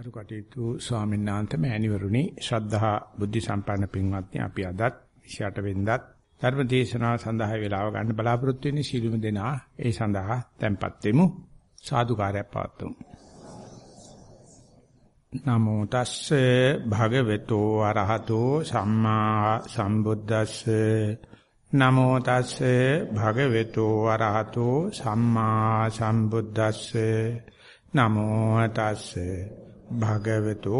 කරු කටයුතු ස්වාමීන් වහන්සේ මෑණිවරුනි ශ්‍රද්ධා බුද්ධ සම්පන්න පින්වත්නි අපි අදත් 28 වෙනිදාත් ධර්ම දේශනාව සඳහා වේලාව ගන්න බලාපොරොත්තු වෙන්නේ සීලුම දෙනා. ඒ සඳහා tempත් වෙමු. සාදුකාරයක් පවත්වමු. නමෝ තස්සේ භගවතු අරහතෝ සම්මා සම්බුද්දස්සේ. නමෝ තස්සේ භගවතු අරහතෝ සම්මා සම්බුද්දස්සේ. නමෝ තස්සේ භගවතු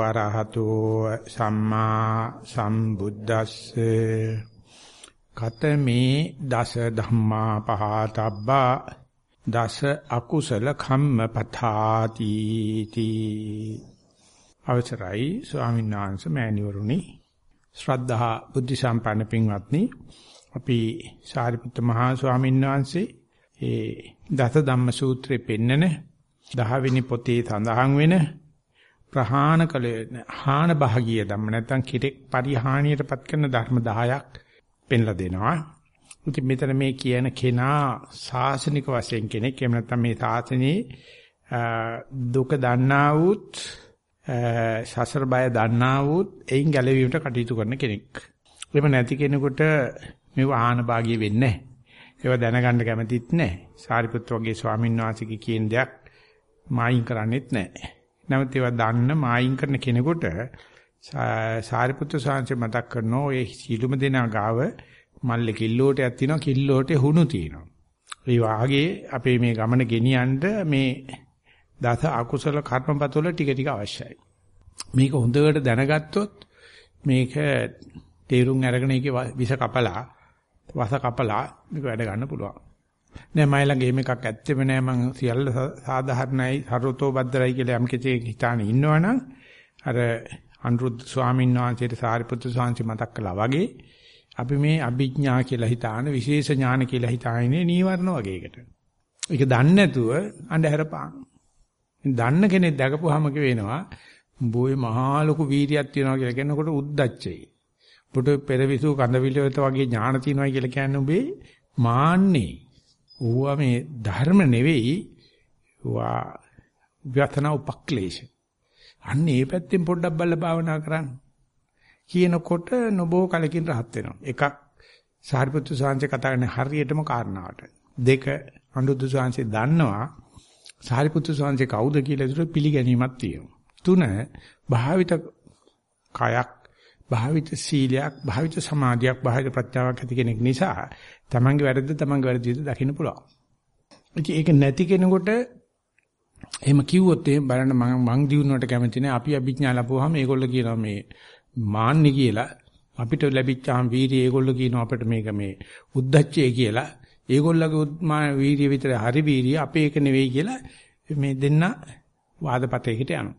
අරහතෝ සම්මා සම්බුද්දස්සේ. කතමේ දස ධම්මා පහතබ්බා දස අකුසල කම්ම පතාති තී. අවසරයි ස්වාමීන් වහන්සේ මෑණිවරුනි. ශ්‍රද්ධා බුද්ධ සම්පන්න පින්වත්නි අපි සාරිපුත්ත මහා ස්වාමීන් වහන්සේ ඒ දස ධම්ම සූත්‍රයේ පෙන්නන දහවෙනි පොතේ සඳහන් වෙන ප්‍රහාණ කළ හාන භාගීය ධම්ම නැත්නම් කිරෙක් පරිහානියටපත් කරන ධර්ම 10ක් පෙන්ලා දෙනවා. ඉතින් මෙතන මේ කියන කෙනා සාසනික වශයෙන් කෙනෙක් එහෙම නැත්නම් මේ සාසනේ දුක දන්නා වූත් සසර බය දන්නා වූත් එයින් ගැලවීමට කටයුතු කරන කෙනෙක්. එහෙම නැති කෙනෙකුට මේ වාහන භාගිය වෙන්නේ නැහැ. ඒව දැනගන්න කැමතිත් නැහැ. සාරිපුත්‍ර වගේ ස්වාමීන් වහන්සේගේ කියන දෙයක් මායින් කරන්නේත් නැහැ. නැවත ඒවා දන්න මායින් කරන කෙනෙකුට සාරිපුත්‍ර සාංශය මතක් කරනවා ඒ සීලුම දෙනා ගාව මල්ලේ කිල්ලෝටයක් තියෙනවා කිල්ලෝට හුණු තියෙනවා. ඒ වාගේ අපේ මේ ගමන ගෙනියන්න මේ දස අකුසල කර්මපතවල ටික ටික අවශ්‍යයි. මේක හොඳට දැනගත්තොත් මේක තේරුම් අරගෙන ඒකේ විස කපලා වස කපලා මේක වැඩ ගන්න පුළුවන්. නෑ මයි ළඟ එහෙම එකක් ඇත්තෙම නෑ මං සියල්ල සාධාරණයි සරෝතෝ බද්දරයි කියලා යම් කිසි හිතාන ඉන්නවනම් අර අනුරුද්ධ ස්වාමීන් වහන්සේට සාරිපුත්‍ර ස්වාමීන් මතක් කළා වගේ අපි මේ අභිඥා කියලා හිතාන විශේෂ ඥාන කියලා හිතාන්නේ නීවරණ වගේකට. ඒක දන්නේ නැතුව අඳුර පාන. දන්න කෙනෙක් දැකපුවාම කියනවා බොයේ මහා ලොකු වීරියක් තියනවා කියලා කියනකොට උද්දච්චයි. පුට පෙරවිසු කඳවිලවත වගේ ඥාන තියනවා කියලා කියන්නේ උඹේ මාන්නේ. ඌවා මේ ධර්ම නෙවෙයි ඌවා ව්‍යතන උපක්ලේශ. අන්න ඒ පැත්තෙන් පොඩ්ඩක් බලලා භාවනා කරන්න. කියනකොට නොබෝ කලකින් rahat වෙනවා. එකක් සාරිපුත්තු සාංශේ කතා කරන හරියටම කාරණාවට. දෙක අනුරුද්ධ සාංශේ දන්නවා සාරිපුත්තු සාංශේ කවුද කියලා ඒක පිළිගැනීමක් තියෙනවා. තුන භාවිත කයක් භාවිත සීලයක් භාවිත සමාධියක් භාවිත ප්‍රත්‍යාවක් ඇති කෙනෙක් නිසා තමන්ගේ වැරද්ද තමන්ගේ වැරදිද දකින්න පුළුවන්. ඉතින් ඒක නැති කෙනෙකුට එහෙම කිව්වොත් එහෙම බලන්න මම මං දිනුවට කැමති නෑ අපි අභිඥා ලැබුවාම ඒගොල්ලෝ කියනවා මේ මාන්නේ කියලා අපිට ලැබිච්චාම වීර්යය ඒගොල්ලෝ කියනවා අපිට මේක මේ උද්දච්චය කියලා ඒගොල්ලගේ උත්මා වීර්යය විතර හරි වීර්යය අපේ එක නෙවෙයි කියලා මේ දෙන්න වාදපතයකට යනවා.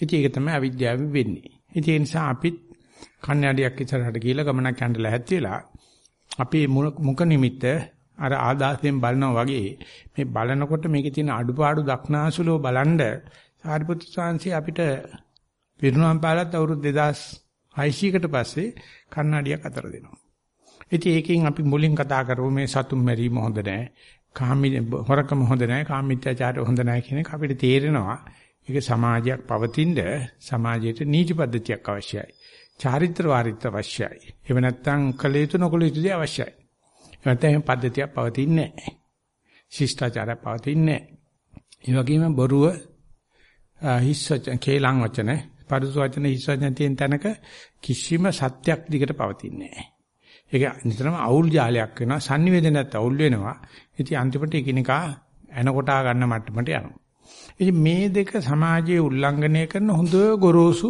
ඉතින් ඒක තමයි අවිද්‍යාවෙන් වෙන්නේ. ඉතින් ඒ නිසා අපිත් කන්නඩියක් ඉස්සරහට ගිහලා ගමනක් යන්න ලැහැත් වෙලා අපේ මුඛ නිමිත්ත අර ආදාසයෙන් බලනවා වගේ මේ බලනකොට මේකේ තියෙන අඩුපාඩු දක්නාසුලෝ බලන්ඩ සාරිපුත්‍ර සාංශي අපිට පිරුණම් පාලත් අවුරුදු 2600කට පස්සේ කන්නඩියක් අතර දෙනවා. ඉතින් ඒකෙන් අපි මුලින් කතා කරමු මේ සතුම් මැරීම හොඳ නැහැ. කාමී හොරකම හොඳ නැහැ. කාමීත්‍යාචාරය හොඳ නැහැ කියන එක අපිට තේරෙනවා. ඒක සමාජයක් පවතිනද සමාජයට නීති පද්ධතියක් අවශ්‍යයි. චාරිත්‍ර වාරිත්‍ර අවශ්‍යයි. එහෙම නැත්නම් කළ යුතු නොකළ යුතු දේ අවශ්‍යයි. එහෙම නැත්නම් පද්ධතියක් පවතින්නේ නැහැ. ශිෂ්ටාචාරයක් පවතින්නේ නැහැ. ඒ වගේම බොරුව හිස් වචන, කේලම් වචන, පරුස වචන හිස් වචන තියෙන තැනක කිසිම සත්‍යක් දිගට පවතින්නේ නැහැ. ඒක නිතරම අවුල් ජාලයක් වෙනවා, sannivedanaත් අවුල් වෙනවා. ඉතින් අන්තිමට එකිනෙකා එන කොටා ගන්න මට්ටමට යනවා. ඉතින් මේ දෙක සමාජයේ උල්ලංඝනය කරන හොඳ ගොරෝසු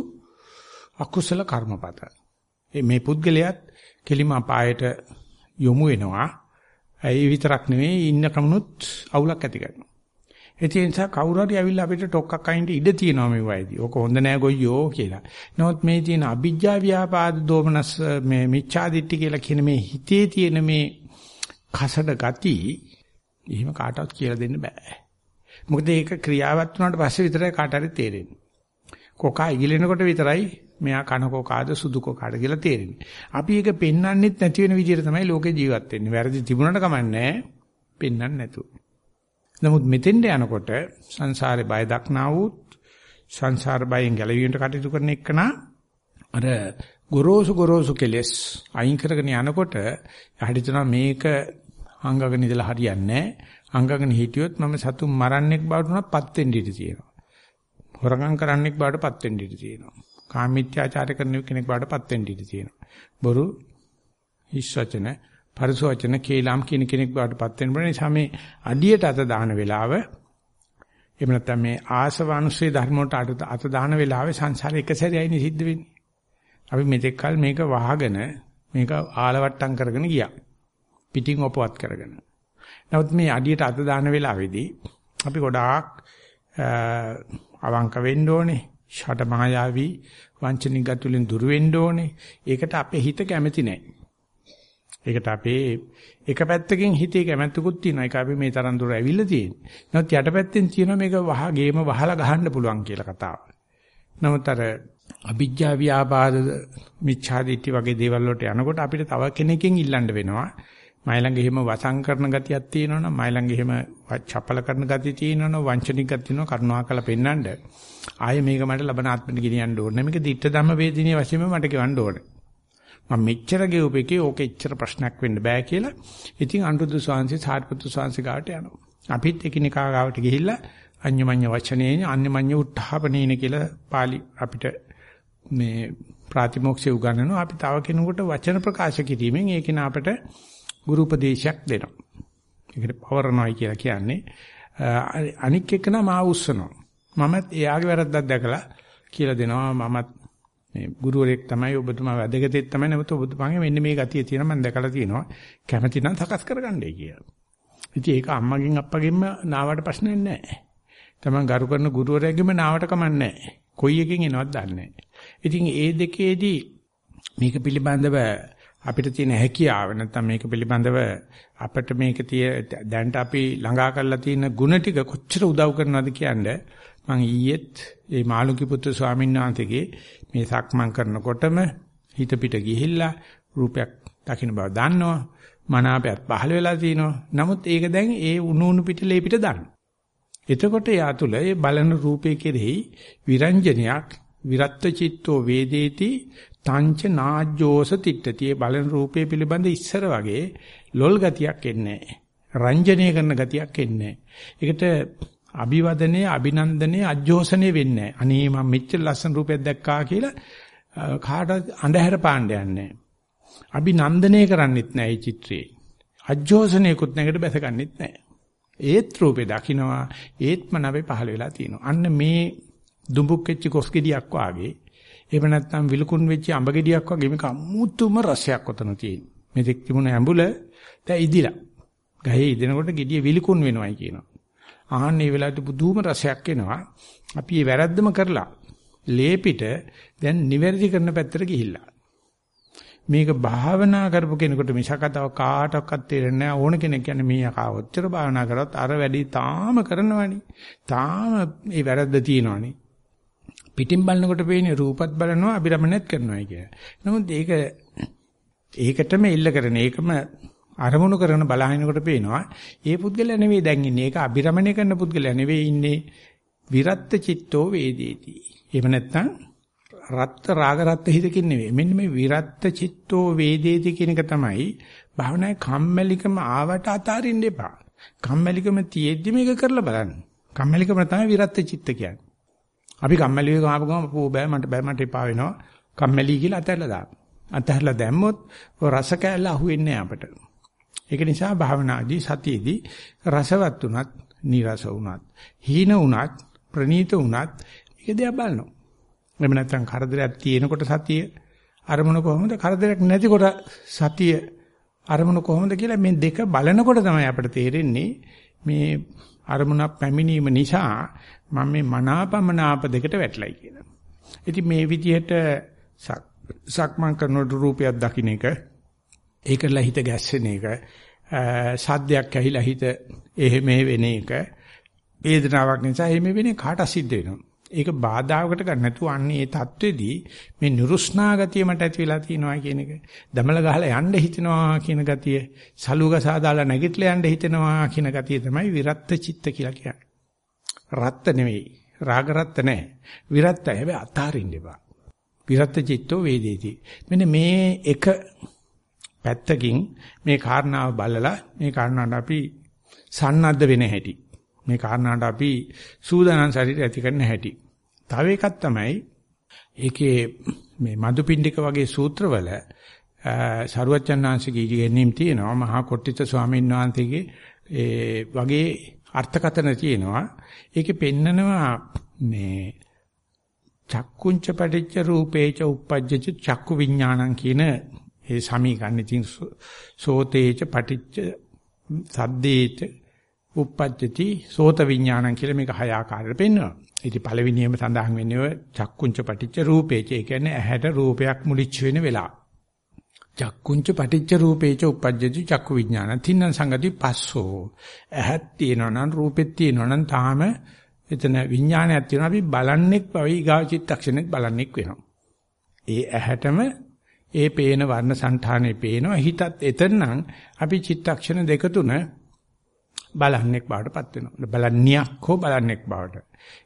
අකුසල කර්මපත. මේ පුද්ගලයාත් කෙලිම අපායට යොමු වෙනවා. ඒ විතරක් නෙවෙයි ඉන්න කමනුත් අවුලක් ඇති කරනවා. ඒ නිසා කවුරු හරි ඇවිල්ලා අපිට ටොක්ක්ක් අයින්ට ඉඩ තියෙනවා මේ වයිදී. ඕක හොඳ නෑ ගොයියෝ කියලා. නමුත් මේ තියෙන අ비ජ්ජා ව්‍යාපාද දෝමනස් මේ මිච්ඡාදිට්ඨි කියලා කියන මේ හිතේ තියෙන මේ කසඩ ගති එහෙම කාටවත් කියලා දෙන්න බෑ. මොකද ඒක ක්‍රියාවත් වුණාට පස්සේ විතරයි කාට හරි තේරෙන්නේ. කොකා ඉගිලෙනකොට විතරයි මෙයා කන කොකාද සුදු කොකාද කියලා තේරෙන්නේ. අපි ඒක පෙන්වන්නෙත් නැති වෙන විදිහට තමයි ලෝකේ ජීවත් වෙන්නේ. වැරදි තිබුණාට කමන්නේ පෙන්වන්න නැතුව. නමුත් මෙතෙන්ට යනකොට සංසාරේ බය දක්නා වූත් සංසාර බයෙන් ගැලවීමට කටයුතු කරන එකනා අර ගොරෝසු ගොරෝසු කෙලස් අයින් කරගෙන යනකොට යහිතන මේක අංගගෙන ඉඳලා හරියන්නේ නැහැ. අංගගෙන හිටියොත් මම සතුන් මරන්නෙක් බවට උනපත් වෙන්න ඉඩ තියෙනවා. හොරගම් කරන්නෙක් බවට පත් වෙන්න ඉඩ තියෙනවා. කාමීත්‍යාචාර කරන කෙනෙක් බවට පත් වෙන්න ඉඩ තියෙනවා. බොරු හිස් වචන, පරිස වචන, කේලම් කියන කෙනෙක් බවට පත් වෙන්න බෑ. නිසා මේ අඩියට අත දාන වෙලාව එහෙම නැත්නම් මේ ආසවනුසේ ධර්ම වලට අත දාන වෙලාවේ සංසාරේ එක සැරේයිනේ සිද්ධ වෙන්නේ. අපි මෙතෙක් කල මේක වහගෙන මේක ආලවට්ටම් කරගෙන ගියා. පිටින් ඔපවත් කරගෙන. නමුත් මේ අඩියට අත දාන වෙලාවේදී අපි ගොඩාක් අවංක වෙන්න ඕනේ. ෂට මායාවී වංචනික ගතුලින් දුර වෙන්න ඕනේ. ඒකට අපේ හිත කැමති නැහැ. ඒකට අපේ එක පැත්තකින් හිතේ කැමැත්තකුත් තියෙනවා. ඒක අපි මේ තරම් දුර ඇවිල්ලා තියෙන්නේ. නමුත් යටපැත්තෙන් තියෙනවා මේක වහ ගේම වහලා ගහන්න පුළුවන් කියලා කතාව. නමුත් අර අවිජ්ජා ව්‍යාපාද මිච්ඡාදිට්ඨි වගේ දේවල් වලට යනකොට අපිට තව කෙනකින් ඉල්ලන්න වෙනවා. මයි ළඟ එහෙම වසං කරන ගතියක් තියෙනවනම් මයි ළඟ එහෙම චපල කරන ගතිය තියෙනවනම් වංචනික ගතිය තියෙනවා කරුණාකර පෙන්නන්න. ආයේ මේක මට ලබන ආත්මෙට ගෙනියන්න ඕනේ. මේක දිට්ඨ ධම්ම වේදිනිය වශයෙන්ම මට ගෙවන්න ඕනේ. මම මෙච්චර ගෙවපෙකේ ඕක එච්චර ප්‍රශ්නයක් වෙන්න බෑ කියලා. ඉතින් අනුරුද්ධ ස්වාමීන් සාරිපුත්තු ස්වාමීන් ගාවට යනවා. අපිත් එකිනෙකා ගාවට ගිහිල්ලා අඤ්ඤමඤ්ඤ වචනේ අඤ්ඤමඤ්ඤ උත්හාපනේන කියලා පාලි අපිට මේ ප්‍රාතිමෝක්ෂය උගන්වනවා. අපි තව කෙනෙකුට වචන ප්‍රකාශ කිරීමෙන් ඒක න අපට ගුරු උපදේශයක් දෙනවා. ඒකට පවරනවායි කියලා කියන්නේ අනික් එක්කන මාව උස්සනවා. මමත් එයාගේ වැරද්දක් දැකලා කියලා දෙනවා මමත් මේ ගුරුවරයෙක් තමයි ඔබතුමා වැදගත්ෙක් තමයි නමුත් ඔබතුමාගේ මෙන්න මේ ගතිය තියෙනවා මම දැකලා තියෙනවා කැමති නම් සකස් කරගන්නයි කියලා. ඉතින් ඒක අම්මගෙන් අප්පගෙන්ම නාවට ප්‍රශ්නයක් නැහැ. තමන් ගරු කරන ගුරුවරයාගෙම නාවට කමන්නේ නැහැ. කොයි එකකින් එනවද දන්නේ නැහැ. ඉතින් ඒ දෙකේදී මේක පිළිබඳව අපිට තියෙන හැකියාව නැත්නම් මේක පිළිබඳව අපිට මේක තිය දැනට අපි ළඟා කරලා තියෙන ಗುಣ ටික කොච්චර උදව් කරනවද කියන්නේ මම ඊයේත් මේ මාළුකි පුත්‍ර ස්වාමීන් වහන්සේගේ මේ සක්මන් කරනකොටම හිත පිට ගිහිල්ලා රූපයක් දකින්න බව දන්නවා මනාපයත් පහළ වෙලා තිනවා නමුත් ඒක දැන් ඒ උණු උණු පිටලේ පිට දාන්න එතකොට යා තුල ඒ බලන රූපේ කෙරෙහි විරංජනයක් විරත්ත චිත්තෝ වේදේති තංච නාජ්ජෝස තිට්ඨතිය බලන රූපේ පිළිබඳ ඉස්සර වගේ ලොල් ගතියක් එන්නේ රංජනීය කරන ගතියක් එන්නේ ඒකට අභිවදනයේ අභිනන්දනයේ අජෝසනේ වෙන්නේ අනේ මම මෙච්චර ලස්සන රූපයක් දැක්කා කියලා කාට අඳුර පාණ්ඩ යන්නේ අභිනන්දනය කරන්නෙත් නෑ මේ චිත්‍රේ. අජෝසනේකුත් නැකට බැසගන්නෙත් නෑ ඒත් රූපේ දකින්නවා ඒත්ම නැවේ පහළ වෙලා තියෙනවා. අන්න මේ දුඹුක් වෙච්ච කොස් ගෙඩියක් වාගේ එහෙම නැත්නම් විලකුණු වෙච්ච අඹ ගෙඩියක් වගේ මේක අමුතුම රසයක් ඔතන තියෙන. මෙතෙක් තිබුණ ඇඹුල දැන් ඉදිලා. ගහේ ඉදිනකොට ගෙඩිය විලකුණු වෙනවයි කියනවා. ආහන්නේ වෙලාවට පුදුම රසයක් එනවා. අපි මේ වැරද්දම කරලා ලේපිට දැන් නිවැරදි කරන පැත්තට ගිහිල්ලා. මේක භාවනා කරපු කෙනෙකුට මිසකතාව කාටවත් තේරෙන්නේ නැහැ ඕන කෙනෙක් කියන්නේ මේ යකා ඔච්චර භාවනා කරත් අර වැඩි තාම කරනවනේ තාම මේ වැරද්ද තියෙනවනේ පිටින් බලනකොට පේන්නේ රූපත් බලනවා අබිරමණයත් කරනවා කිය. නමුත් ඒක ඒකටම ඉල්ල කරන ඒකම අරමුණු කරන බලහිනකොට පේනවා ඒ පුද්ගලයා නෙවෙයි දැන් ඉන්නේ ඒක අබිරමණය කරන පුද්ගලයා නෙවෙයි ඉන්නේ විරත්ත චිත්තෝ වේදේති. එහෙම නැත්නම් රත්ත රාග රත්ත හිතකින් නෙවෙයි. මෙන්න මේ විරත්ත චිත්තෝ වේදේති කියන එක තමයි භාවනාවේ කම්මැලිකම ආවට අතාරින්න එපා. කම්මැලිකම තියෙද්දි මේක කරලා බලන්න. කම්මැලිකම තමයි විරත්ත චිත්ත කියන්නේ. අපි කම්මැලි වෙ ගාපු ගම පෝ බෑ මට බෑ මට එපා වෙනවා. කම්මැලි කියලා අතහැරලා දාන්න. අතහැරලා දැම්මොත් ඔය රස කැල්ල අහුවෙන්නේ අපට. ඒක නිසා භාවනාදී සතියේදී රසවත් උනත්, නිරස උනත්, හීන උනත්, ප්‍රනීත උනත් මේක දිහා බලනවා. එහෙම නැත්නම් කරදරයක් තියෙනකොට සතිය අරමුණ කොහොමද කරදරයක් නැතිකොට සතිය අරමුණ කොහොමද කියලා මේ දෙක බලනකොට තමයි අපිට තේරෙන්නේ මේ අරමුණක් පැමිණීම නිසා මම මේ මනාපමනාප දෙකට වැටලයි කියලා. ඉතින් මේ විදිහට සක්මන් කරනකොට රූපයක් දකින්න එක ඒකලා හිත ගැස්සෙන එක සද්දයක් ඇහිලා හිත එහෙම වෙන එක වේදනාවක් නිසා එහෙම වෙන්නේ කාට සිද්ධ වෙනවා. ඒක බාධාවකට ගන්න නැතුව අන්නේ ඒ தത്വෙදී මේ නුරුස්නා ගතිය මට ඇති වෙලා තියෙනවා කියන එක. දමල ගහලා යන්න හිතෙනවා කියන ගතිය, සලුග සාදාලා නැගිටලා යන්න හිතෙනවා කියන ගතිය තමයි විරත් චිත්ත කියලා කියන්නේ. රත්ත නෙවෙයි, රාග රත්ත නෑ. විරත්තයි හැබැයි අතාරින්න එපා. විරත් චිත්තෝ වේදේති. මෙන්න මේ එක පැත්තකින් මේ කාරණාව බලලා මේ කාරණාවට අපි සන්නද්ධ වෙන හැටි මේ කාරණාවට අපි සූදානම් ශරීරය ඇති කරන හැටි. තව එකක් තමයි ඒකේ මේ මදුපිණ්ඩික වගේ සූත්‍රවල සරුවච්චන්හන්සේගේ ඉගෙනීම් තියෙනවා මහා කොට්ටිත ස්වාමීන් වහන්සේගේ ඒ වගේ අර්ථකතන තියෙනවා ඒකේ පෙන්නනවා මේ චක්කුංච පටිච්ච රූපේච uppajjati චක්කු විඥානං කියන ඒ සමීකරණ ඉතින් සෝතේච පටිච්ච සද්දේච uppajjati සෝත විඥානං කියලා මේක හය ආකාරයට පෙන්වනවා. ඉතින් පළවෙනියම සඳහන් වෙන්නේ ඔය චක්කුංච පටිච්ච රූපේච. ඒ කියන්නේ ඇහැට රූපයක් මුලිච්ච වෙන වෙලාව. චක්කුංච පටිච්ච රූපේච uppajjati චක්කු විඥාන. තින්න සංගති පස්සෝ. ඇහත් තියෙනවා නම් රූපෙත් තියෙනවා නම් තාම එතන විඥානයක් තියෙනවා. අපි බලන්නෙක් වගේ ඊගා චිත්තක්ෂණෙත් බලන්නෙක් වෙනවා. ඒ ඇහැටම ඒ පේන වර්ණ సంతානේ පේනවා. හිතත් එතනනම් අපි චිත්තක්ෂණ දෙක තුන බලන්නෙක් බවටපත් වෙනවා. බලන්නියක් හෝ බලන්නෙක් බවට.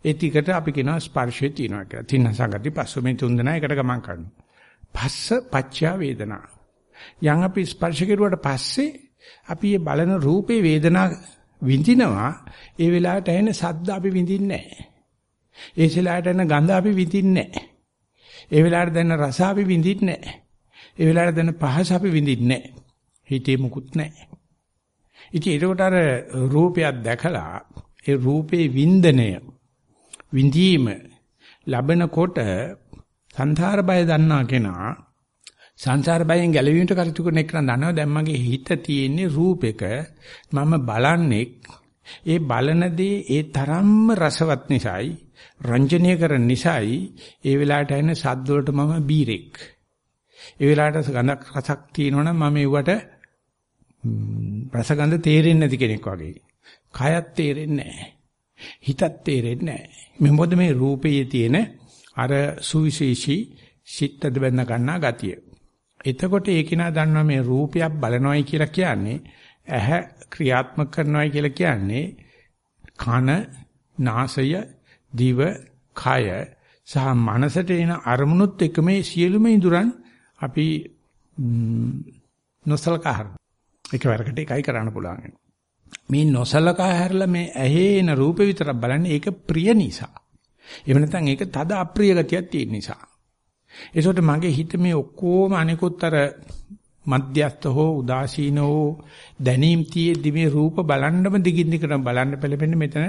ඒ ටිකට අපි කියනවා ස්පර්ශය තියෙනවා කියලා. තින්න සංගති පස්සෝ මේ තුන් දෙනා එකට ගමන් කරනවා. පස්ස පච්චා වේදනා. යම් අපි ස්පර්ශ කෙරුවට පස්සේ අපි මේ බලන රූපේ වේදනා විඳිනවා. ඒ වෙලාවට ඇහෙන ශබ්ද අපි විඳින්නේ නැහැ. ඒ වෙලාවට එන ගඳ අපි විඳින්නේ නැහැ. ඒ වෙලාවට දැනෙන රස අපි විඳින්නේ නැහැ. ඒ වෙලාවට දැනෙන පහස අපි විඳින්නේ නැහැ. හිතේ මුකුත් නැහැ. ඉතින් ඒකට අර රූපයක් දැකලා ඒ රූපේ වින්දනය විඳීම ලබනකොට සංසාර බය දන්නා කෙනා සංසාර බයෙන් ගැලවීමට කටයුතු කරන එක දන්නවා. දැන් මගේ හිත තියෙන්නේ රූපෙක මම බලන්නේ ඒ බලන දේ ඒ තරම්ම රසවත් නිසායි රංජනීය කරන නිසායි. ඒ වෙලාවට එන සද්ද වලට මම බීරෙක්. ඒ වෙලාවට ගඳක් රසක් තියෙනවනම් මම ඒවට රසගඳ තේරෙන්නේ නැති කෙනෙක් වගේ. කයත් තේරෙන්නේ නැහැ. හිතත් තේරෙන්නේ නැහැ. මේ මොකද මේ රූපයේ තියෙන අර සුවිශේෂී සිත්තද බඳ ගන්නා ගතිය. එතකොට ඒක නා දන්නවා මේ රූපයක් බලනවායි කියලා කියන්නේ ඇහැ ක්‍රියාත්මක කරනවායි කියලා කියන්නේ කන, නාසය, දිව, කය සහ මනසට එන අරමුණුත් එක්ක මේ සියලුම ඉඳුරන් අපි නොසලකා හරිනවා. එකවරකට එකයි කරන්න පුළුවන්. මේ නොසලකා හැරලා මේ ඇහි එන රූප විතරක් බලන්නේ ඒක ප්‍රිය නිසා. එහෙම නැත්නම් ඒක තද අප්‍රිය ගතියක් තියෙන නිසා. ඒසොට මගේ හිත මේ ඔක්කොම අනිකුත් අර මධ්‍යස්ත හෝ උදාසීන හෝ දැනීම් තියේදි මේ රූප බලන්නම දිගින් දිගට බලන්න පෙළපෙන්නේ මෙතන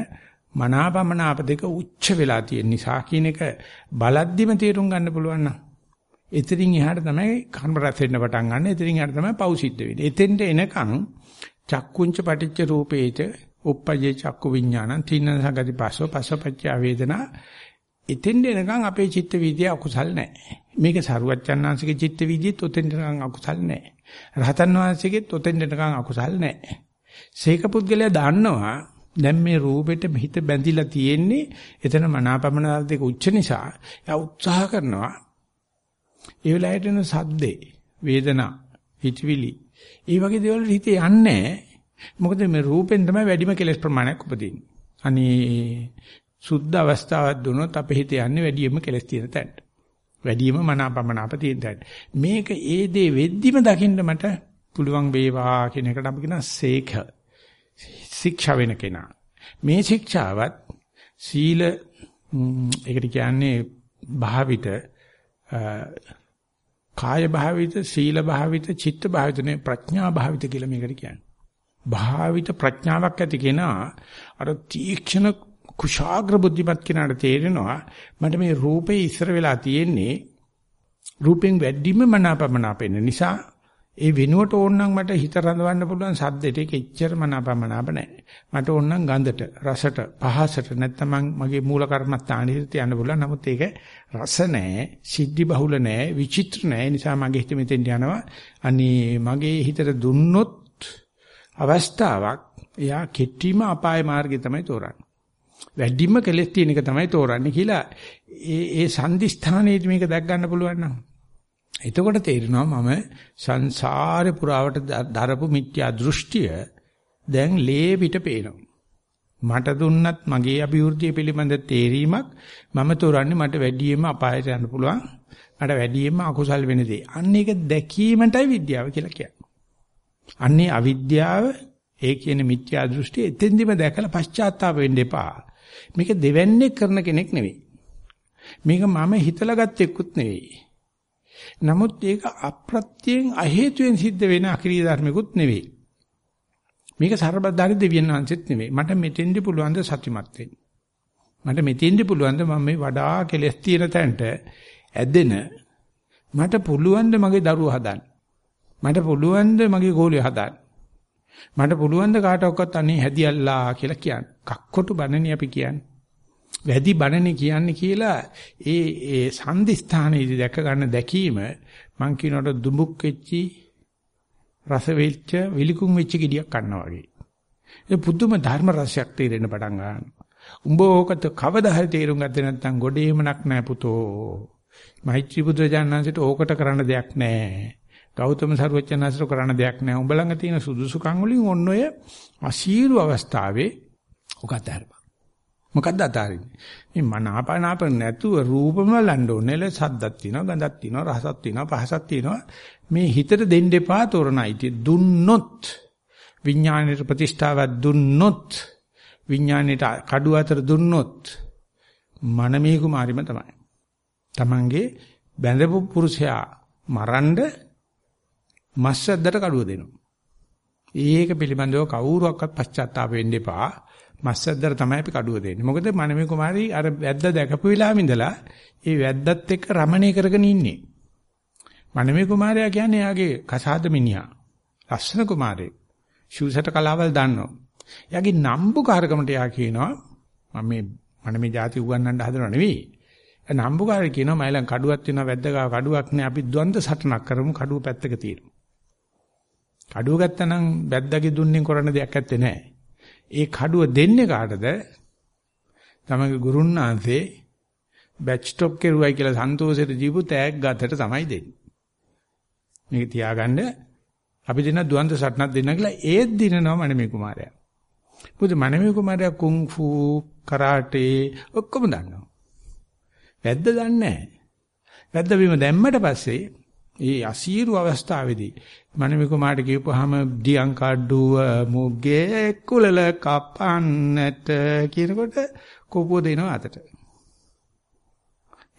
මනාපමනාප දෙක උච්ච වෙලා තියෙන නිසා කියන එක බලද්දිම තේරුම් ගන්න පුළුවන් නම් එතනින් එහාට තමයි කර්ම රැස් වෙන්න පටන් ගන්න. එතනින් එහාට තමයි පව් සිද්ධ වෙන්නේ. එතෙන්ට එනකන් චක්කුංච පටිච්ච රූපේච උප්පජේ චක්කු විඥානං තින්න සංගති පස්සෝ පස්සපච්ච වේදනා එතෙන්ට එනකන් අපේ චිත්ත වීදිය අකුසල් නැහැ. මේක සරුවච්චන්හන්සේගේ චිත්ත වීදියෙත් ඔතෙන්ට එනකන් අකුසල් නැහැ. රහතන් වහන්සේගෙත් ඔතෙන්ට එනකන් අකුසල් නැහැ. සීක පුද්ගලයා දන්නවා දැන් මේ රූපෙට හිත බැඳිලා තියෙන්නේ එතන මනාපමන දෙක උච්ච නිසා එයා උත්සාහ කරනවා ඒ වෙලාවට එන සද්දේ, වේදනා, හිතවිලි, ඒ වගේ දේවල් හිතේ යන්නේ මොකද මේ රූපෙන් තමයි වැඩිම කෙලස් ප්‍රමාණයක් උපදින්නේ. අනේ සුද්ධ අවස්ථාවක් දුනොත් අපේ හිතේ යන්නේ වැඩිම කෙලස් තියෙන තැනට. වැඩිම මනාපමනාප තියෙන තැනට. මේක ඒ දේ වෙද්දිම දකින්න මට පුළුවන් වේවා කියන එකට අපි කියන සේඛ ශික්ෂා වෙන කෙනා. මේ ශික්ෂාවත් සීල ඒකට කියන්නේ භාවිත කාය භාවිත, සීල භාවිත, චිත්ත භාවිත නේ ප්‍රඥා භාවිත කියලා මේකට කියන්නේ. භාවිත ප්‍රඥාවක් ඇති කෙනා අර තීක්ෂණ කුශාග්‍ර බුද්ධිමත් කෙනාට තේරෙනවා මට මේ රූපේ ඉස්සර වෙලා තියෙන්නේ රූපෙන් වැඩිම මනාපමනාපෙන්න නිසා ඒ වෙනුවට ඕනනම් මට හිත රඳවන්න පුළුවන් සද්දෙට ඒක එච්චර මනාපමනාප නැහැ. මට ඕනනම් ගඳට, රසට, පහසට නැත්නම් මගේ මූල කර්මස්ථානෙට තියන්න පුළුවන්. නමුත් ඒක රස නැහැ, සිද්ධි බහුල නැහැ, විචිත්‍ර නැහැ. නිසා මගේ හිත මෙතෙන්ට යනවා. අනේ මගේ හිතට දුන්නොත් අවස්ථාවක් එයා කෙටිම අපාය මාර්ගය තමයි තෝරන්නේ. වැඩිම කෙලෙස් තියෙන එක තමයි තෝරන්නේ කියලා ඒ ඒ සංදිස්ථානයේදී මේක දැක් ගන්න පුළුවන් නම් එතකොට තේරෙනවා මම සංසාරේ පුරාවට දරපු මිත්‍යා දෘෂ්ටිය දැන් ලේ පිට පේනවා. මට දුන්නත් මගේ අභිවෘද්ධිය පිළිබඳ තේරීමක් මම තෝරන්නේ මට වැඩියෙන්ම අපායට යන්න පුළුවන්. මට වැඩියෙන්ම අකුසල් වෙන දේ. අන්න ඒක දැකීමටයි විද්‍යාව කියලා කියන්නේ. අන්නේ අවිද්‍යාව ඒ කියන මිත්‍යා දෘෂ්ටි එතෙන්දිම දැකලා පශ්චාත්තාප වෙන්න එපා. මේක දෙවන්නේ කරන කෙනෙක් නෙවෙයි. මේක මම හිතලා ගත්තෙකුත් නෙවෙයි. නමුත් ඒක අප්‍රත්‍යයෙන් අහේතුයෙන් සිද්ධ වෙන අක්‍රීය ධර්මිකුත් නෙවෙයි. මේක ਸਰබද්ධාරි දෙවියන් වහන්සේත් නෙවෙයි. මට මෙතෙන්දි පුළුවන් ද සත්‍යමත් වෙන්න. මට මෙතෙන්දි පුළුවන් ද මම මේ වඩා කෙලස් තියෙන තැනට ඇදෙන මට පුළුවන් ද මගේ දරුවෝ හදන්න. මට පුළුවන් ද මගේ ගෝලිය හදන්න. මට පුළුවන් ද කාටවත් අනේ හැදියල්ලා කියලා කියන්නේ. කක්කොටු බණනේ අපි කියන්නේ. වැඩි බණනේ කියන්නේ කියලා ඒ ඒ සංදිස්ථානයේදී දැක ගන්න දැකීම මං කියනකොට දුඹුක් වෙච්චි රස වෙච්ච විලිකුම් වෙච්ච ගෙඩියක් කන්නා වගේ. ඒ පුදුම ධර්ම රසයක් තේරෙන්න පටන් ගන්නවා. උඹ ඕකට කවදා හරි තේරුම් ගත්තේ නැත්නම් ගොඩේමනක් නැහැ පුතෝ. මෛත්‍රී බුදුරජාණන්සේට ඕකට කරන්න දෙයක් නැහැ. ගෞතම සර්වචනසට කරන්න දෙයක් නැහැ. උඹ ළඟ තියෙන සුදුසුකම් වලින් ඔන්න ඔය අසීරු අවස්ථාවේ ඔක අතහැරපන්. මොකද්ද අතාරින්නේ? මේ මනාපනාප නැතුව රූපම ලන්න ඕනේ. ල සද්දක් තියෙනවා, ගඳක් තියෙනවා, රසක් තියෙනවා, පහසක් තියෙනවා. මේ හිතට දෙන්න එපා තොරණයි. දුන්නොත් විඥාණයට ප්‍රතිෂ්ඨාවක් දුන්නොත් විඥාණයට කඩුව අතර දුන්නොත් මනමේ කුමාරිම තමයි. Tamange බැඳපු පුරුෂයා මරන්න මස්සද්දට කඩුව දෙනවා. ඒක පිළිබඳව කවුරුවක්වත් පශ්චාත්තාප වෙන්න එපා. මස්සද්දට තමයි අපි කඩුව දෙන්නේ. මොකද මනමේ කුමාරි අර වැද්ද දැකපු වෙලාවෙ ඉඳලා ඒ වැද්දත් එක්ක රමණේ කරගෙන ඉන්නේ. මනමේ කුමාරයා කියන්නේ යාගේ කසාද මිනිහා. ලස්සන කුමාරයෙක්. ශූසට කලාවල් දන්නවා. යාගේ නම්බුකාරකමට යා කියනවා මම මේ මනමේ ಜಾති උගන්නන්න හදනව නෙවෙයි. නම්බුකාරය කියනවා මයිලන් කඩුවක් තියෙනවා වැද්දගාව කඩුවක් නෑ අපි ද්වන්ද සටනක් කරමු කඩුව පැත්තක තියෙනවා. කඩුව ගත්තනම් වැද්දාගේ දුන්නෙන් කරන්න දෙයක් ඇත්තේ නෑ. ඒ කඩුව දෙන්නේ කාටද? තමගේ ගුරුන්නාන්සේ බැච් ස්ටොප් කරුවයි කියලා සන්තෝෂෙට දීපු තෑග් ගතට තමයි දෙන්නේ. මේක තියාගන්න අපි දෙන දුවන්ත සටනක් දෙන්න කියලා ඒත් දිනනවා මනමේ කුමාරයා. මොකද මනමේ කුමාරයා කුන්ෆු කරාටේ ඔක්කොම දන්නවා. වැද්ද දන්නේ නැහැ. වැද්ද බිම දැම්මට පස්සේ ඒ අසීරු අවස්ථාවේදී මනමේ කුමාරට කියපුවාම දියං කඩුව මුගේ කුලල කපන්නට කියනකොට කෝපුව දෙනවා අතට.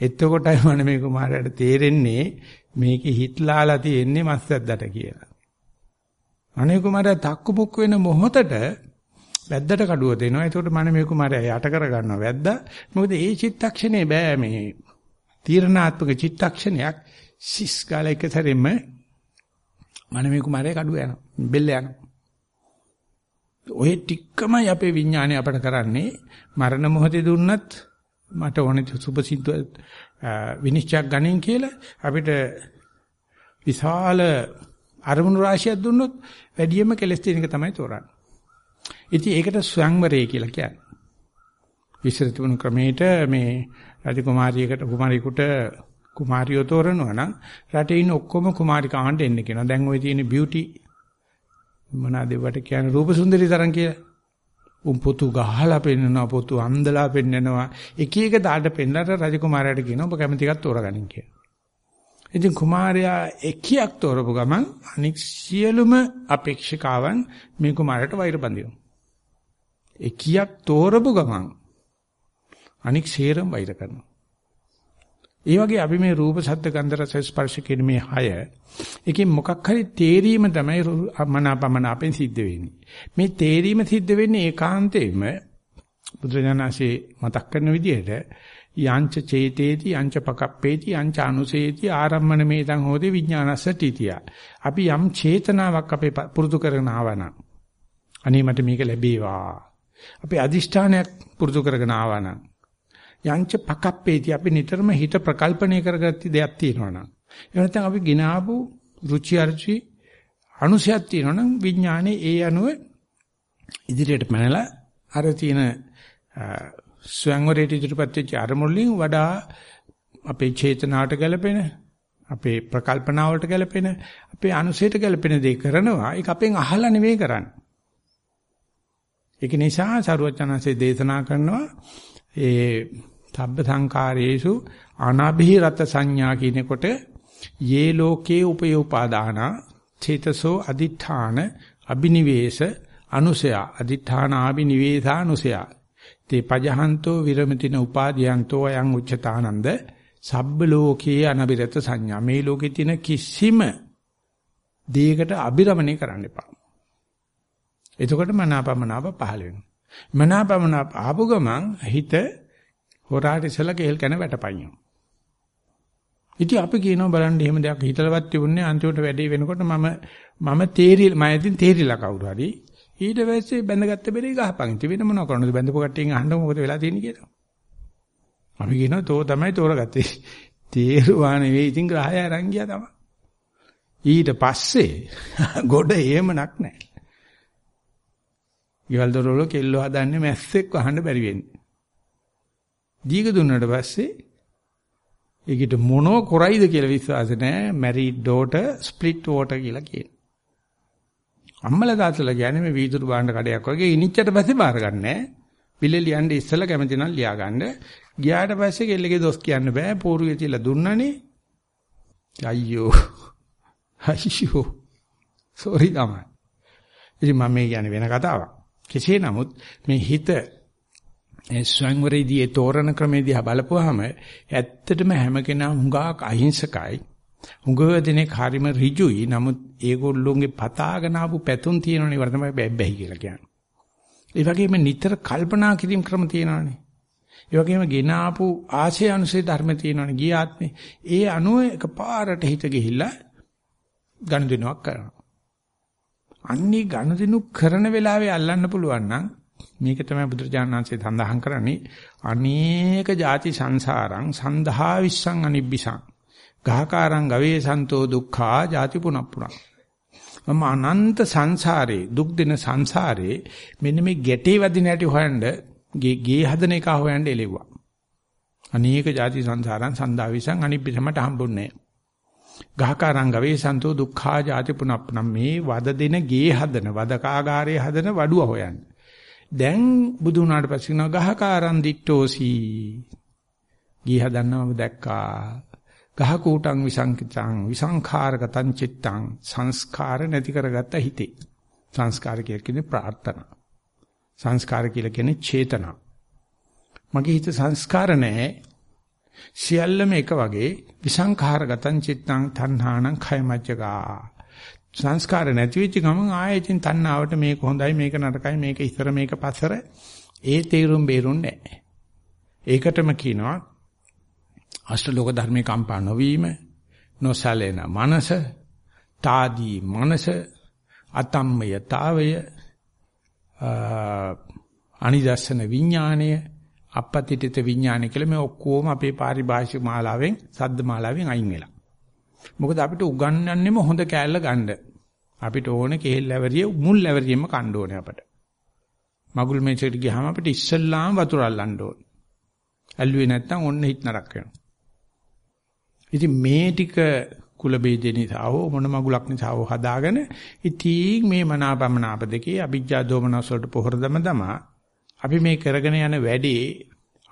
එතකොටයි මනමේ කුමාරයාට තේරෙන්නේ මේකේ හිටලාලා තියෙන්නේ මස්සද්දට කියලා. අනේ කුමාරයා තක්කු පුක් වෙන මොහොතට වැද්දට කඩුව දෙනවා. ඒකට මනමේ කුමාරයා යට කර ගන්නවා වැද්දා. මොකද ඒ චිත්තක්ෂණේ බෑ මේ තීරණාත්මක චිත්තක්ෂණයක් සිස් ගාලා එක සැරෙම මනමේ කුමාරයා කඩුව යනවා. බෙල්ල යනවා. ඔය ටිකමයි අපේ විඥානය අපට කරන්නේ මරණ මොහොතේ දුන්නත් මට ඕනේ සුභසිද්ධ විනිශ්චයක් ගනින් කියලා අපිට විශාල අරමුණු රාශියක් දුන්නොත් වැඩියෙන්ම කෙලස් තියෙන එක තමයි තෝරන්නේ. ඉතින් ඒකට ස්වයංවරය කියලා කියන්නේ. විශ්‍ර තිබුණු ක්‍රමයට මේ රජකුමාරියකට කුමාරියෙකුට කුමාරියෝ තෝරනවා නම් රටේ ඉන්න ඔක්කොම කුමාරිකාවන්ට එන්න කියනවා. දැන් ওই තියෙන බියුටි මොනවාද ඒවට කියන්නේ රූප සුන්දරි තරම් කියලා. උන් පොතු ගහලා පෙන්නනවා පොතු අන්දලා පෙන්නනවා එක එක දාට පෙන්නලා රජකුමාරයාට කියනවා ඔබ කැමති එකක් තෝරගනින් කියලා. ඉතින් කුමාරයා එකියක් තෝරපු ගමන් අනික් සියලුම අපේක්ෂිකාවන් මේ කුමාරයට වෛර බඳිනවා. එකියක් තෝරපු ගමන් අනික් සේරම වෛර කරනවා. ඒ වගේ අපි මේ රූප ශබ්ද ගන්ධ රස ස්පර්ශ කියන මේ හය එකෙන් මොකක් හරි තේරීම තමයි මනාපමන අපෙන් සිද්ධ වෙන්නේ. මේ තේරීම සිද්ධ වෙන්නේ ඒකාන්තයෙන්ම බුදුරජාණන්සේ මතක් කරන විදිහට යංච චේතේති යංච පකප්පේති යංච අනුසේති ආරම්මන මේතං හෝති විඥානස්ස තීතිය. අපි යම් චේතනාවක් අපේ පුරුදු කරගෙන ආවනම් අනේ මට මේක ලැබේවා. අපේ අදිෂ්ඨානයක් පුරුදු කරගෙන ආවනම් යංච පකප්පේති. අපි නිතරම හිත ප්‍රකල්පණය කරගත්ත දෙයක් තියෙනවා නම්. එහෙම නැත්නම් අපි ගినాපු රුචි අරුචි අනුසයක් තියෙනවා නම් විඥානේ ඒ අනුව ඉදිරියට මනලා අර තියෙන ස්වයංවරයට ඉදිරිපත් වෙච්ච අරමුණලින් වඩා අපේ චේතනාවට ගැලපෙන අපේ ප්‍රකල්පනාවලට ගැලපෙන අපේ අනුසයට ගැලපෙන දේ කරනවා. ඒක අපෙන් අහලා නෙවෙයි කරන්නේ. ඒක නිසා සරුවචනanse දේශනා කරනවා ඒ තබ්බ සංකාරයේසු අනාභිරත සංඥා කියනකොට යේ ලෝකේ උපයෝපාදාන චේතසෝ අදිඨාන අබිනිවේෂ අනුසය අදිඨාන ආබිනිවේෂානුසය තේ පජහන්තෝ විරමතින උපාදීයන්තෝ අයං උච්චතානන්ද සබ්බ ලෝකේ අනබිරත සංඥා මේ ලෝකේ තියෙන කිසිම දෙයකට අබිරමණය කරන්න එපා. එතකොට මනාපමනාප පහළ වෙනවා. මනාපමනාප ආපු ගමන් හිත හොරාට ඉසලා කේල් කන වැටපයින්. ඉතින් අපි කියනවා බලන්න එහෙම දෙයක් හිතලවත් තිබුණේ අන්තිමට වැඩේ වෙනකොට මම මම තේරි මම ඉතින් තේරිලා කවුරු හරි ඊට පස්සේ බැඳගත්ත බෙරේ ගහපන්. ඉතින් වෙන මොනව කරන්නද බැඳපු කට්ටියන් අහන්න මොකද වෙලා තියෙන්නේ කියලා. අපි කියනවා තෝ තමයි තෝරගත්තේ. තේරුවා නෙවෙයි ඉතින් ග්‍රහය අරන් ගියා තමයි. ඊට පස්සේ ගොඩ එහෙමනක් නැහැ. ඊවල දොරවල කෙල්ලෝ හදන්නේ මැස්සෙක් වහන්න බැරි වෙන්නේ. දීග දුන්නාට පස්සේ ඒකිට මොනෝ කරයිද කියලා විශ්වාස නැහැ. married daughter split water කියලා කියන. අම්මලා තාත්තලා කියන්නේ මේ වීදුරු භාණ්ඩ කඩයක් වගේ ඉනිච්චට පස්සේ බාර ගන්නෑ. බිල ලියන්න ඉස්සලා කැමති නම් ලියා ගන්න. ගියාට පස්සේ කෙල්ලගේ දොස් කියන්න බෑ. පෝරුවේ තියලා දුන්නනේ. අයියෝ. අයියෝ. සෝරි තමයි. ඉතින් මම මේ කියන්නේ වෙන කතාවක්. කෙසේ නමුත් මේ හිත ඒ ස්වයංවරයේදී ඒ තෝරන ක්‍රමේදී බලපුවාම ඇත්තටම හැම කෙනා හුඟක් අහිංසකයි. හුඟ දෙනෙක් හරිම ඍජුයි. නමුත් ඒගොල්ලෝගේ පතාගෙන ආපු පැතුම් තියෙනවනේ වර තමයි බැබ්බැහි කියලා කියන්නේ. ඒ වගේම නිතර කල්පනා කිරීම ක්‍රම තියෙනවනේ. ඒ වගේම ගෙන ආපු ආශය අනුසය ධර්ම තියෙනවනේ ගිය ආත්මේ. ඒ අනුව එකපාරට හිත ගිහිල්ලා ගනුදෙනුවක් කරනවා. අන්නේ ගනුදෙනු කරන වෙලාවේ අල්ලන්න පුළුවන් නම් මේක තමයි බුදුරජාණන් වහන්සේ සඳහන් කරන්නේ. අනේක ಜಾති සංසාරං සන්දහා විස්සං අනිබ්බිසං. ගහකාරං ගවේ සන්තෝ දුක්ඛා ಜಾති පුනප්පුණං. මම අනන්ත සංසාරේ දුක් දෙන සංසාරේ මෙන්න මේ ගැටේ වදින හැටි හොයන්න ගේ ගේ හදන එක හොයන්න එලෙව්වා අනේක ಜಾති සංසාරං සන්දහා විස්සං අනිබ්බිසමට හම්බුන්නේ නැහැ. ගහකාරං ගවේ සන්තෝ දුක්ඛා ಜಾති පුනප්පුණා මේ වද දෙන ගේ හදන වදකාගාරයේ හදන වඩුව හොයන්නේ දැන් බුදු වුණාට පස්සේ කියනවා ගහකාරන් දිට්ටෝසි. ගිහ හදන්නවම දැක්කා. ගහ කූටං විසංකිතං විසංඛාරගතං චිත්තං සංස්කාර නැති කරගත්ත හිතේ. සංස්කාර කියන්නේ ප්‍රාර්ථනා. සංස්කාර කියලා කියන්නේ චේතනා. මගේ හිත සංස්කාර නැහැ. සියල්ලම එක වගේ. විසංඛාරගතං චිත්තං තණ්හාණං khයමජ්ජගා සංස්කාර නැති වෙච්ච ගමන් ආයෙකින් තණ්හාවට මේක හොඳයි මේක නරකයි මේක ඉස්සර මේක පස්සර. ඒ තේරුම් බේරුම් නැහැ. ඒකටම කියනවා අෂ්ටලෝක ධර්මේ කම්පා නොවීම නොසලෙන මනස తాදී මනස අතම්මයතාවය අනිදර්ශන විඥාණය අපපතිතිත විඥානය කියලා මේ ඔක්කොම අපේ පාරිභාෂික මාලාවෙන් සද්ද මාලාවෙන් අයින් වෙලා. මොකද අපිට උගන්වන්නෙම හොඳ කෑල්ල ගන්න. අපිට ඕනේ කේල් ලැබරිය මුල් ලැබරියෙම කන්න ඕනේ අපට. මගුල් මේසෙට ගියාම අපිට ඉස්සල්ලාම වතුර අල්ලන්න ඕනේ. ඇල්ලුවේ නැත්නම් ඔන්න හිට නරක වෙනවා. ඉතින් මේ ටික කුල බේදේ නිසා හෝ මොන මගුලක් නිසා හෝ හදාගෙන ඉතින් මේ මනාපමනාප දෙකේ අභිජ්ජා දෝමනස් වලට පොහොර දම දමා අපි මේ කරගෙන යන වැඩේ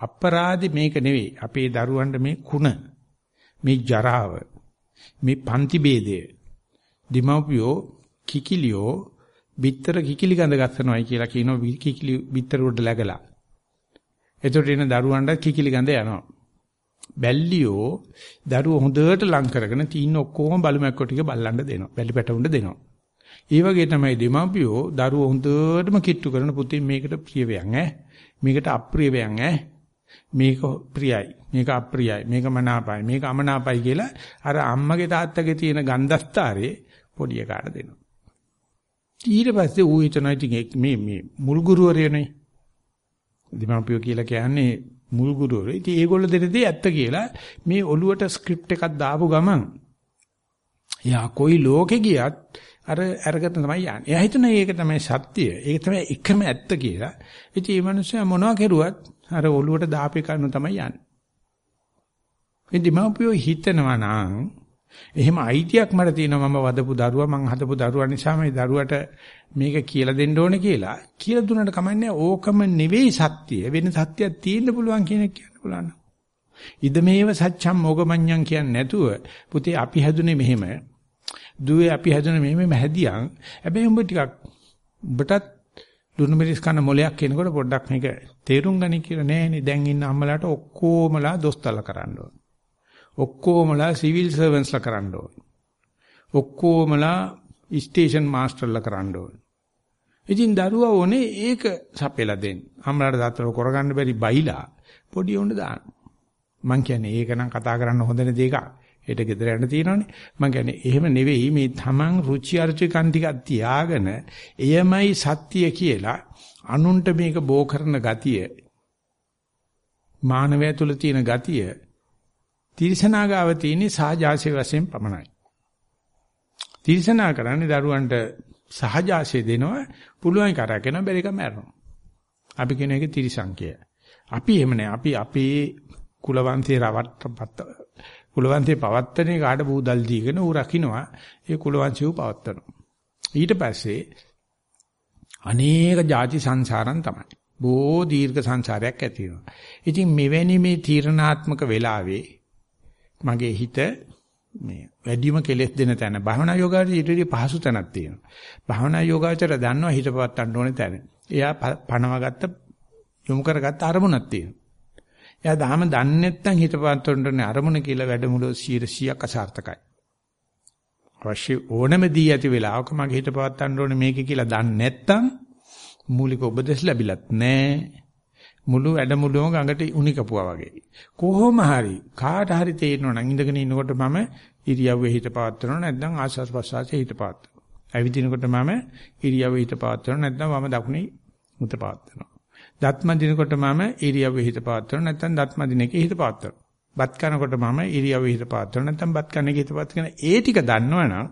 අපරාධි මේක නෙවෙයි අපේ දරුවන්ට මේ කුණ මේ ජරාව මේ පන්ති ભેදය දිමව්පියෝ කිකිලියෝ බිත්තර කිකිලි ගඳ ගස්සනවායි කියලා කියනවා කිකිලි බිත්තර උඩ läගලා. එතකොට එන දරුවන්ට කිකිලි ගඳ යනවා. බැල්ලියෝ දරුවෝ හොඳට ලං කරගෙන තීන්න ඔක්කොම බලමැක්කෝ ටික බල්ලන්න දෙනවා. බැලි පැටවුන්ට දෙනවා. ඒ වගේ තමයි දෙමාපියෝ දරුවෝ හොඳටම කිට්ටු කරන පුතින් මේකට ප්‍රිය වෙයන් ඈ. මේකට අප්‍රිය වෙයන් ඈ. මේක ප්‍රියයි මේක අප්‍රියයි මේක මනාපයි මේක අමනාපයි කියලා අර අම්මගේ තාත්තගේ තියෙන ගන්ධස්තරේ පොඩි එකාට දෙනවා ඊට පස්සේ ඌ හිතනවා ඉතින් මේ මේ මුල් ගුරුවරයනේ දිමාපියෝ කියලා කියන්නේ මුල් ගුරුවරයෝ ඉතින් ඒගොල්ලෝ දෙනදී ඇත්ත කියලා මේ ඔළුවට ස්ක්‍රිප්ට් එකක් දාපු ගමන් යා කොයි ලෝකෙ ගියත් අර අරකට තමයි යන්නේ. එයා හිතන ඒක තමයි සත්‍ය. ඒක තමයි එකම ඇත්ත කියලා. ඉතින් මේ මිනිස්සයා මොනවා කරුවත් අර ඔළුවට දාපේ කරන තමයි යන්නේ. මේ දීමපියෝ හිතනවා නම් එහෙම අයිතියක් මට තියෙනවා මම වදපු දරුවා මං හදපු දරුවා නිසා මේ දරුවට මේක කියලා දෙන්න ඕනේ කියලා. කියලා දුන්නට කමන්නේ ඕකම නෙවෙයි සත්‍ය. වෙන සත්‍යයක් තියෙන්න පුළුවන් කියන එක කියන්න පුළුවන්. ඉද මේව සත්‍යම් මොගමඤ්ඤං කියන්නේ නැතුව පුතේ අපි හැදුනේ මෙහෙම. දුවේ අපි හැදුනේ මෙහෙම හැදියන්. හැබැයි උඹ ටිකක් උඹටත් දුන්නු මිරිස් කන මොලයක් කෙනකොට පොඩ්ඩක් මේක තේරුම් ගනි කියලා නෑනේ. දැන් ඉන්න අම්මලාට ඔක්කොමලා දොස්තරලා කරන්න ඕන. ඔක්කොමලා සිවිල් සර්වන්ට්ස්ලා කරන්න ඕන. ඔක්කොමලා ස්ටේෂන් මාස්ටර්ලා කරන්න ඕන. ඉතින් දරුවා ඕනේ ඒක සපෙලා දෙන්න. අම්මලාට දාතර කරගන්න බැරි බයිලා පොඩි උණ්ඩ දාන්න. මං කියන්නේ ඒක නම් කතා කරන්න හොඳ නැති එකක්. හෙට ගෙදර යන්න තියෙනවනේ. මං කියන්නේ එහෙම නෙවෙයි මේ තමන් රුචි අරුචිකන් ටිකක් තියාගෙන එයමයි සත්‍ය කියලා අනුන්ට මේක බෝ කරන ගතිය මානවය තුල තියෙන ගතිය තිරිසනාගාව තියෙන්නේ සහජාසය වශයෙන් පමණයි. තිරිසනා කරන්නේ දරුවන්ට සහජාසය දෙනවා පුළුවන් කරගෙන බැරි එක මැරෙනවා. අපි කියන එක තිරිසංකය. අපි එහෙම නෑ. අපි අපේ කුලවන්තේ රවට්ටපත් කුලවන්තේ පවත්තන කාට බූදල් දීගෙන ඌ රකින්නවා. ඒ කුලවංශියව පවත්තනවා. ඊට පස්සේ අනේක ಜಾති සංසාරම් තමයි. බොහෝ දීර්ඝ සංසාරයක් ඇති වෙනවා. ඉතින් මෙවැනි මේ තීරණාත්මක වෙලාවේ මගේ හිත මේ වැඩිම කෙලෙස් දෙන තැන භාවනා යෝගාවචර ඊටදී පහසු තැනක් තියෙනවා. භාවනා යෝගාවචර දන්නවා හිත පවත්තන්න ඕනේ තැන. එයා පනවගත්ත යොමු කරගත්ත අරමුණක් තියෙනවා. එයා දහම දන්නේ නැත්නම් හිත පවත්තන්න අරමුණ කියලා වැඩමුළු 100ක් අසාර්ථකයි. අවශ්‍ය ඕනම දී ඇති වෙලාවක මගේ හිත පවත්තන්න ඕනේ මේක කියලා දන්නේ නැත්නම් මූලික උපදෙස් ලැබිලත් නැහැ. මුළු වැඩමුළුවම ගඟට උණි කපුවා වගේ. කොහොම හරි කාට හරි තේරෙනවා නම් ඉඳගෙන ඉන්නකොට මම ඉරියව්වේ හිත පවත්වනවා නැත්නම් ආස්වාස් ප්‍රසවාසයේ හිත පවත්වනවා. ඇවිදිනකොට මම ඉරියව්වේ හිත පවත්වනවා නැත්නම් වම දකුණේ හිත පවත්වනවා. දත්ම දිනකොට මම ඉරියව්වේ හිත පවත්වනවා නැත්නම් දත්ම දිනකේ හිත පවත්වනවා. බත් කනකොට මම ඉරියව්වේ හිත පවත්වනවා නැත්නම් බත් කන්නේ හිත පවත්වන ඒ ටික දන්නවනම්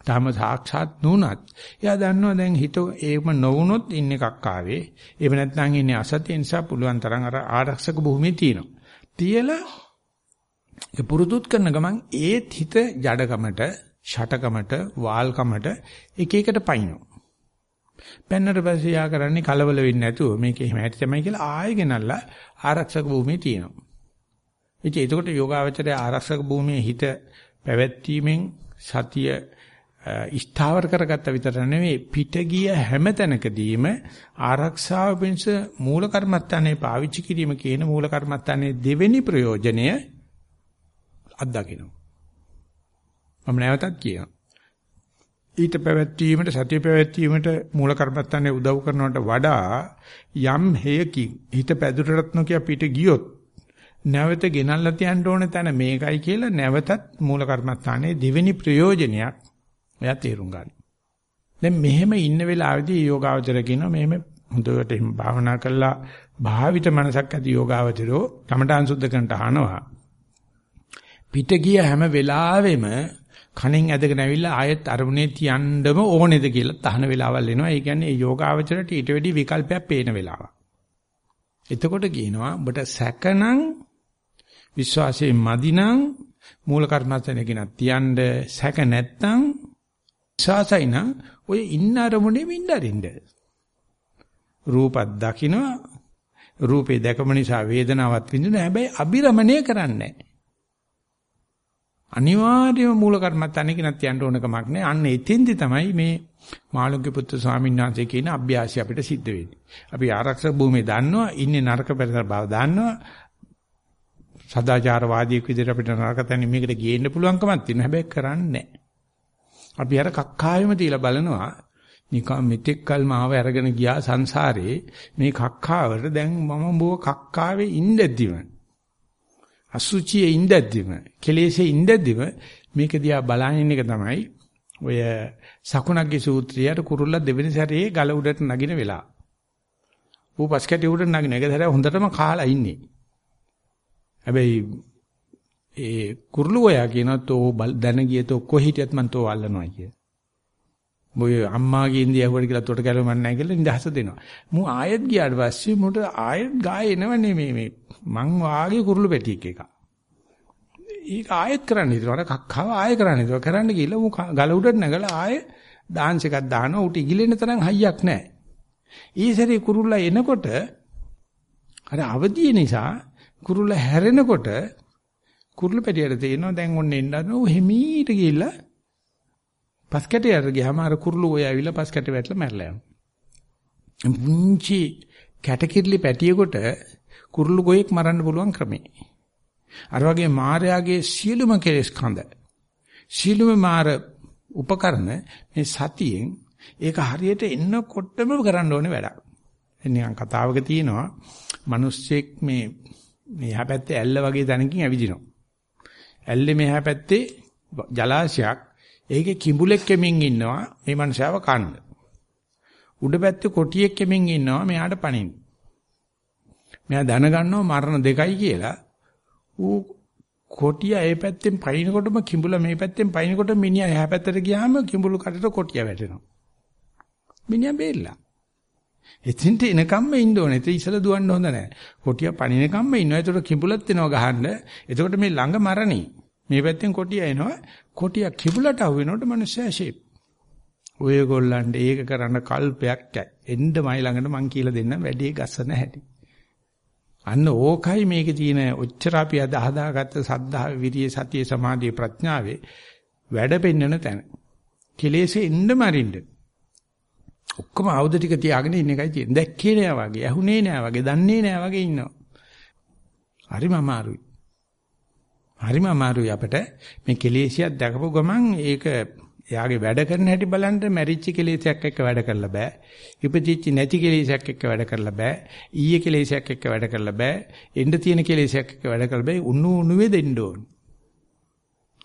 තාම සාක්ෂාත් නුනත්. එයා දන්නවා දැන් හිත ඒම නොවුනොත් ඉන්න එකක් ආවේ. එහෙම නැත්නම් ඉන්නේ අසතිය නිසා පුළුවන් තරම් අර ආරක්ෂක භූමියේ තියෙනවා. තියලා ඒ පුරුදුත් කරන ගමන් ඒත් හිත ජඩකමට ෂටකමට වාල්කමට එක එකට පයින්නවා. පෙන්නට පස්සේ යා කරන්නේ කලබල වෙන්නේ නැතුව මේක එහෙම ඇති තමයි කියලා ආයෙ ගෙනල්ලා ආරක්ෂක භූමියේ තියෙනවා ඉතින් එතකොට යෝගාවචරයේ ආරක්ෂක භූමියේ හිත පැවැත්වීමෙන් සතිය ස්ථාවර කරගත්ත විතර නෙවෙයි පිට ගිය හැම තැනකදීම ආරක්ෂාව පිණිස මූල කර්මත්තානේ පාවිච්චි කිරීම කියන මූල කර්මත්තානේ දෙවෙනි ප්‍රයෝජනය අත්දකින්න. මම නැවතත් කියනවා. ඊට පැවැත්වීමට සතිය පැවැත්වීමට මූල කර්මත්තානේ උදව් කරනවට වඩා යම් හේයකින් හිත පැදුරටත් නොකිය පිට ගියොත් නැවත ගෙනල්ලා තියන්න ඕන තැන මේකයි කියලා නැවතත් මූල කර්මත්තානේ දෙවෙනි ප්‍රයෝජනයක් එයා තේරුම් ගන්න. දැන් මෙහෙම ඉන්න වෙලාවේදී යෝගාවචර කියනවා මෙහෙම හොඳට එහෙම භාවනා කළා භාවිත මනසක් ඇති යෝගාවචරෝ කමඨාන් සුද්ධ කරන්නට අහනවා. පිට ගිය හැම වෙලාවෙම කණෙන් ඇදගෙන ඇවිල්ලා ආයෙත් අරමුණේ තියන්නම ඕනේද කියලා තහන වෙලාවල් එනවා. ඒ කියන්නේ යෝගාවචරයට ඊට වැඩි විකල්පයක් පේන වෙලාවක්. එතකොට කියනවා ඔබට සැකනම් විශ්වාසයේ මදිනම් මූල කර්මස්තනේ කියන තියන්න සැක නැත්තම් විශ්වාසයි නම් ඔය ඉන්න අරමුණේ ඉන්නරින්ද. රූපත් දකිනවා රූපේ දැකම නිසා වේදනාවක් විඳින හැබැයි අබිරමණය කරන්නේ අනිවාර්යම මූල කර්මත්තන්නේ කෙනත් යන්න ඕන කමක් නැහැ. අන්න එතෙන්දි තමයි මේ මාළුක්‍ය පුත්‍ර ස්වාමීන් වහන්සේ කියන අභ්‍යාසය අපිට සිද්ධ වෙන්නේ. අපි ආරක්ෂක භූමියේ දන්නවා, ඉන්නේ නරක පෙරතර බව දන්නවා. සදාචාරවාදියෙක් විදිහට අපිට නරක තැන මේකට ගේන්න පුළුවන්කමක් තියෙනවා. හැබැයි කරන්නේ නැහැ. අපි අර කක්කාවෙම තියලා බලනවා නිකන් මෙතෙක් කල් මාව අරගෙන ගියා සංසාරේ මේ කක්කාවට දැන් මම බෝ කක්කාවේ ඉඳද්දිම අසුචියේ ඉඳද්දිම කෙලෙසේ ඉඳද්දිම මේක දිහා බලන එක තමයි ඔය සකුණක්ගේ සූත්‍රයට කුරුල්ලා දෙවෙනි සැරේ ගල උඩට නගින වෙලාව. ඌ පස්කැටි උඩට නගින එක දැර හොඳටම කාලා ඉන්නේ. හැබැයි ඒ කුරුළු ඔයා කියනත් ඕ දැන ගියත කොහේ හිටියත් මන් තෝ අල්ලනවා කිය. මොය අම්මාගේ ඉන්දිය ඇහුවට කියලා තොට කැලවමක් නැහැ කියලා ඉඳහස දෙනවා. මු ආයෙත් ගියාට පස්සේ මුට ආයෙත් ගාය එනවනේ මේ මේ මං වාගේ කුරුළු පැටියෙක් එක. ඒක ආයෙත් කරන්න හිතනවා. කක්කව ආයෙ කරන්න හිතනවා. කරන්න ගිහලා ඌ ගල උඩට නැගලා ආයෙ ඩාන්ස් එකක් දානවා. ඌට ඉගිලෙන්න තරම් හයියක් නැහැ. ඊසරේ කුරුල්ලා එනකොට අර අවදිය නිසා කුරුල්ලා හැරෙනකොට කුරුළු පැටියට තේනවා දැන් ඔන්න එන්න ඌ හිමීට ගිහිල්ලා පස් කැටයට ගියාම අර කුරුළු ඔය ඇවිල්ලා පස් කැට වැටලා මැරලා යනවා. පුංචි කැටකිරලි පැටියෙකුට කුරුළු ගොයෙක් මරන්න පුළුවන් ක්‍රමේ. අර වගේ මායාගේ සියලුම කෙලෙස් කඳ සියලුම මාර උපකරණ මේ සතියෙන් ඒක හරියට එන්නකොටම කරන්න ඕනේ වැඩක්. නිකන් කතාවක තියෙනවා මිනිස්සෙක් මේ මෙහා පැත්තේ ඇල්ල වගේ තැනකින් ඇවිදිනවා. ඇල්ලේ මෙහා පැත්තේ ජලාශයක් ඒකේ කිඹුලෙක් කෙමින් ඉන්නවා මේ මනුස්සයව කන්න. උඩ පැත්තේ කොටියෙක් කෙමින් ඉන්නවා මෙයාට පණින්න. මෙයා දැනගන්නවා මරණ දෙකයි කියලා. ඌ කොටිය ඒ පැත්තෙන් පයින්නකොටම කිඹුල මේ පැත්තෙන් පයින්නකොට මිනිහා එහා පැත්තට ගියාම කිඹුලු කටට කොටිය වැටෙනවා. මිනිහා බේරලා. එතින්ට එනකම්ම ඉන්න ඕනේ. ඒක ඉස්සල දුවන්න හොඳ නැහැ. කොටිය පණිනකම්ම ඉන්නවා. ඒතකොට කිඹුලත් එනවා ගහන්න. එතකොට මේ ළඟ මරණී. මේ පැත්තෙන් කොටිය එනවා. කොටිය කිඹුලට අහු වෙනකොට මිනිස්සයා ෂේප්. ඔයගොල්ලන්ට ඒක කරන්න කල්පයක් එන්නමයි ළඟට මං කියලා දෙන්නම් වැඩි ගස්සන හැටි. අන්න ඕකයි මේකේ තියෙන ඔච්චර අපි අද හදාගත්ත සද්ධා විරිය සතිය සමාධිය ප්‍රඥාවේ වැඩ පෙන්වන තැන. කෙලෙසේ එන්න මරින්න. ඔක්කොම ආයුධ ටික තියාගෙන ඉන්න එකයි තියෙන්නේ. දැක්කේ නෑ වගේ, ඇහුනේ නෑ වගේ, දන්නේ නෑ වගේ ඉන්නවා. හරිම අමාරුයි. හරිම අමාරුයි අපිට මේ කෙලෙසියක් දැකපු ගමන් ඒක එයාගේ වැඩ කරන හැටි බලන්න මැරිච්ච කෙලෙසයක් එක්ක වැඩ කරලා බෑ. ඉපදිච්ච නැති කෙලෙසයක් එක්ක වැඩ කරලා බෑ. ඊයේ කෙලෙසයක් එක්ක වැඩ කරලා බෑ. එන්න තියෙන කෙලෙසයක් එක්ක වැඩ කරලා බෑ. උණු උණුවේ දෙන්න ඕන.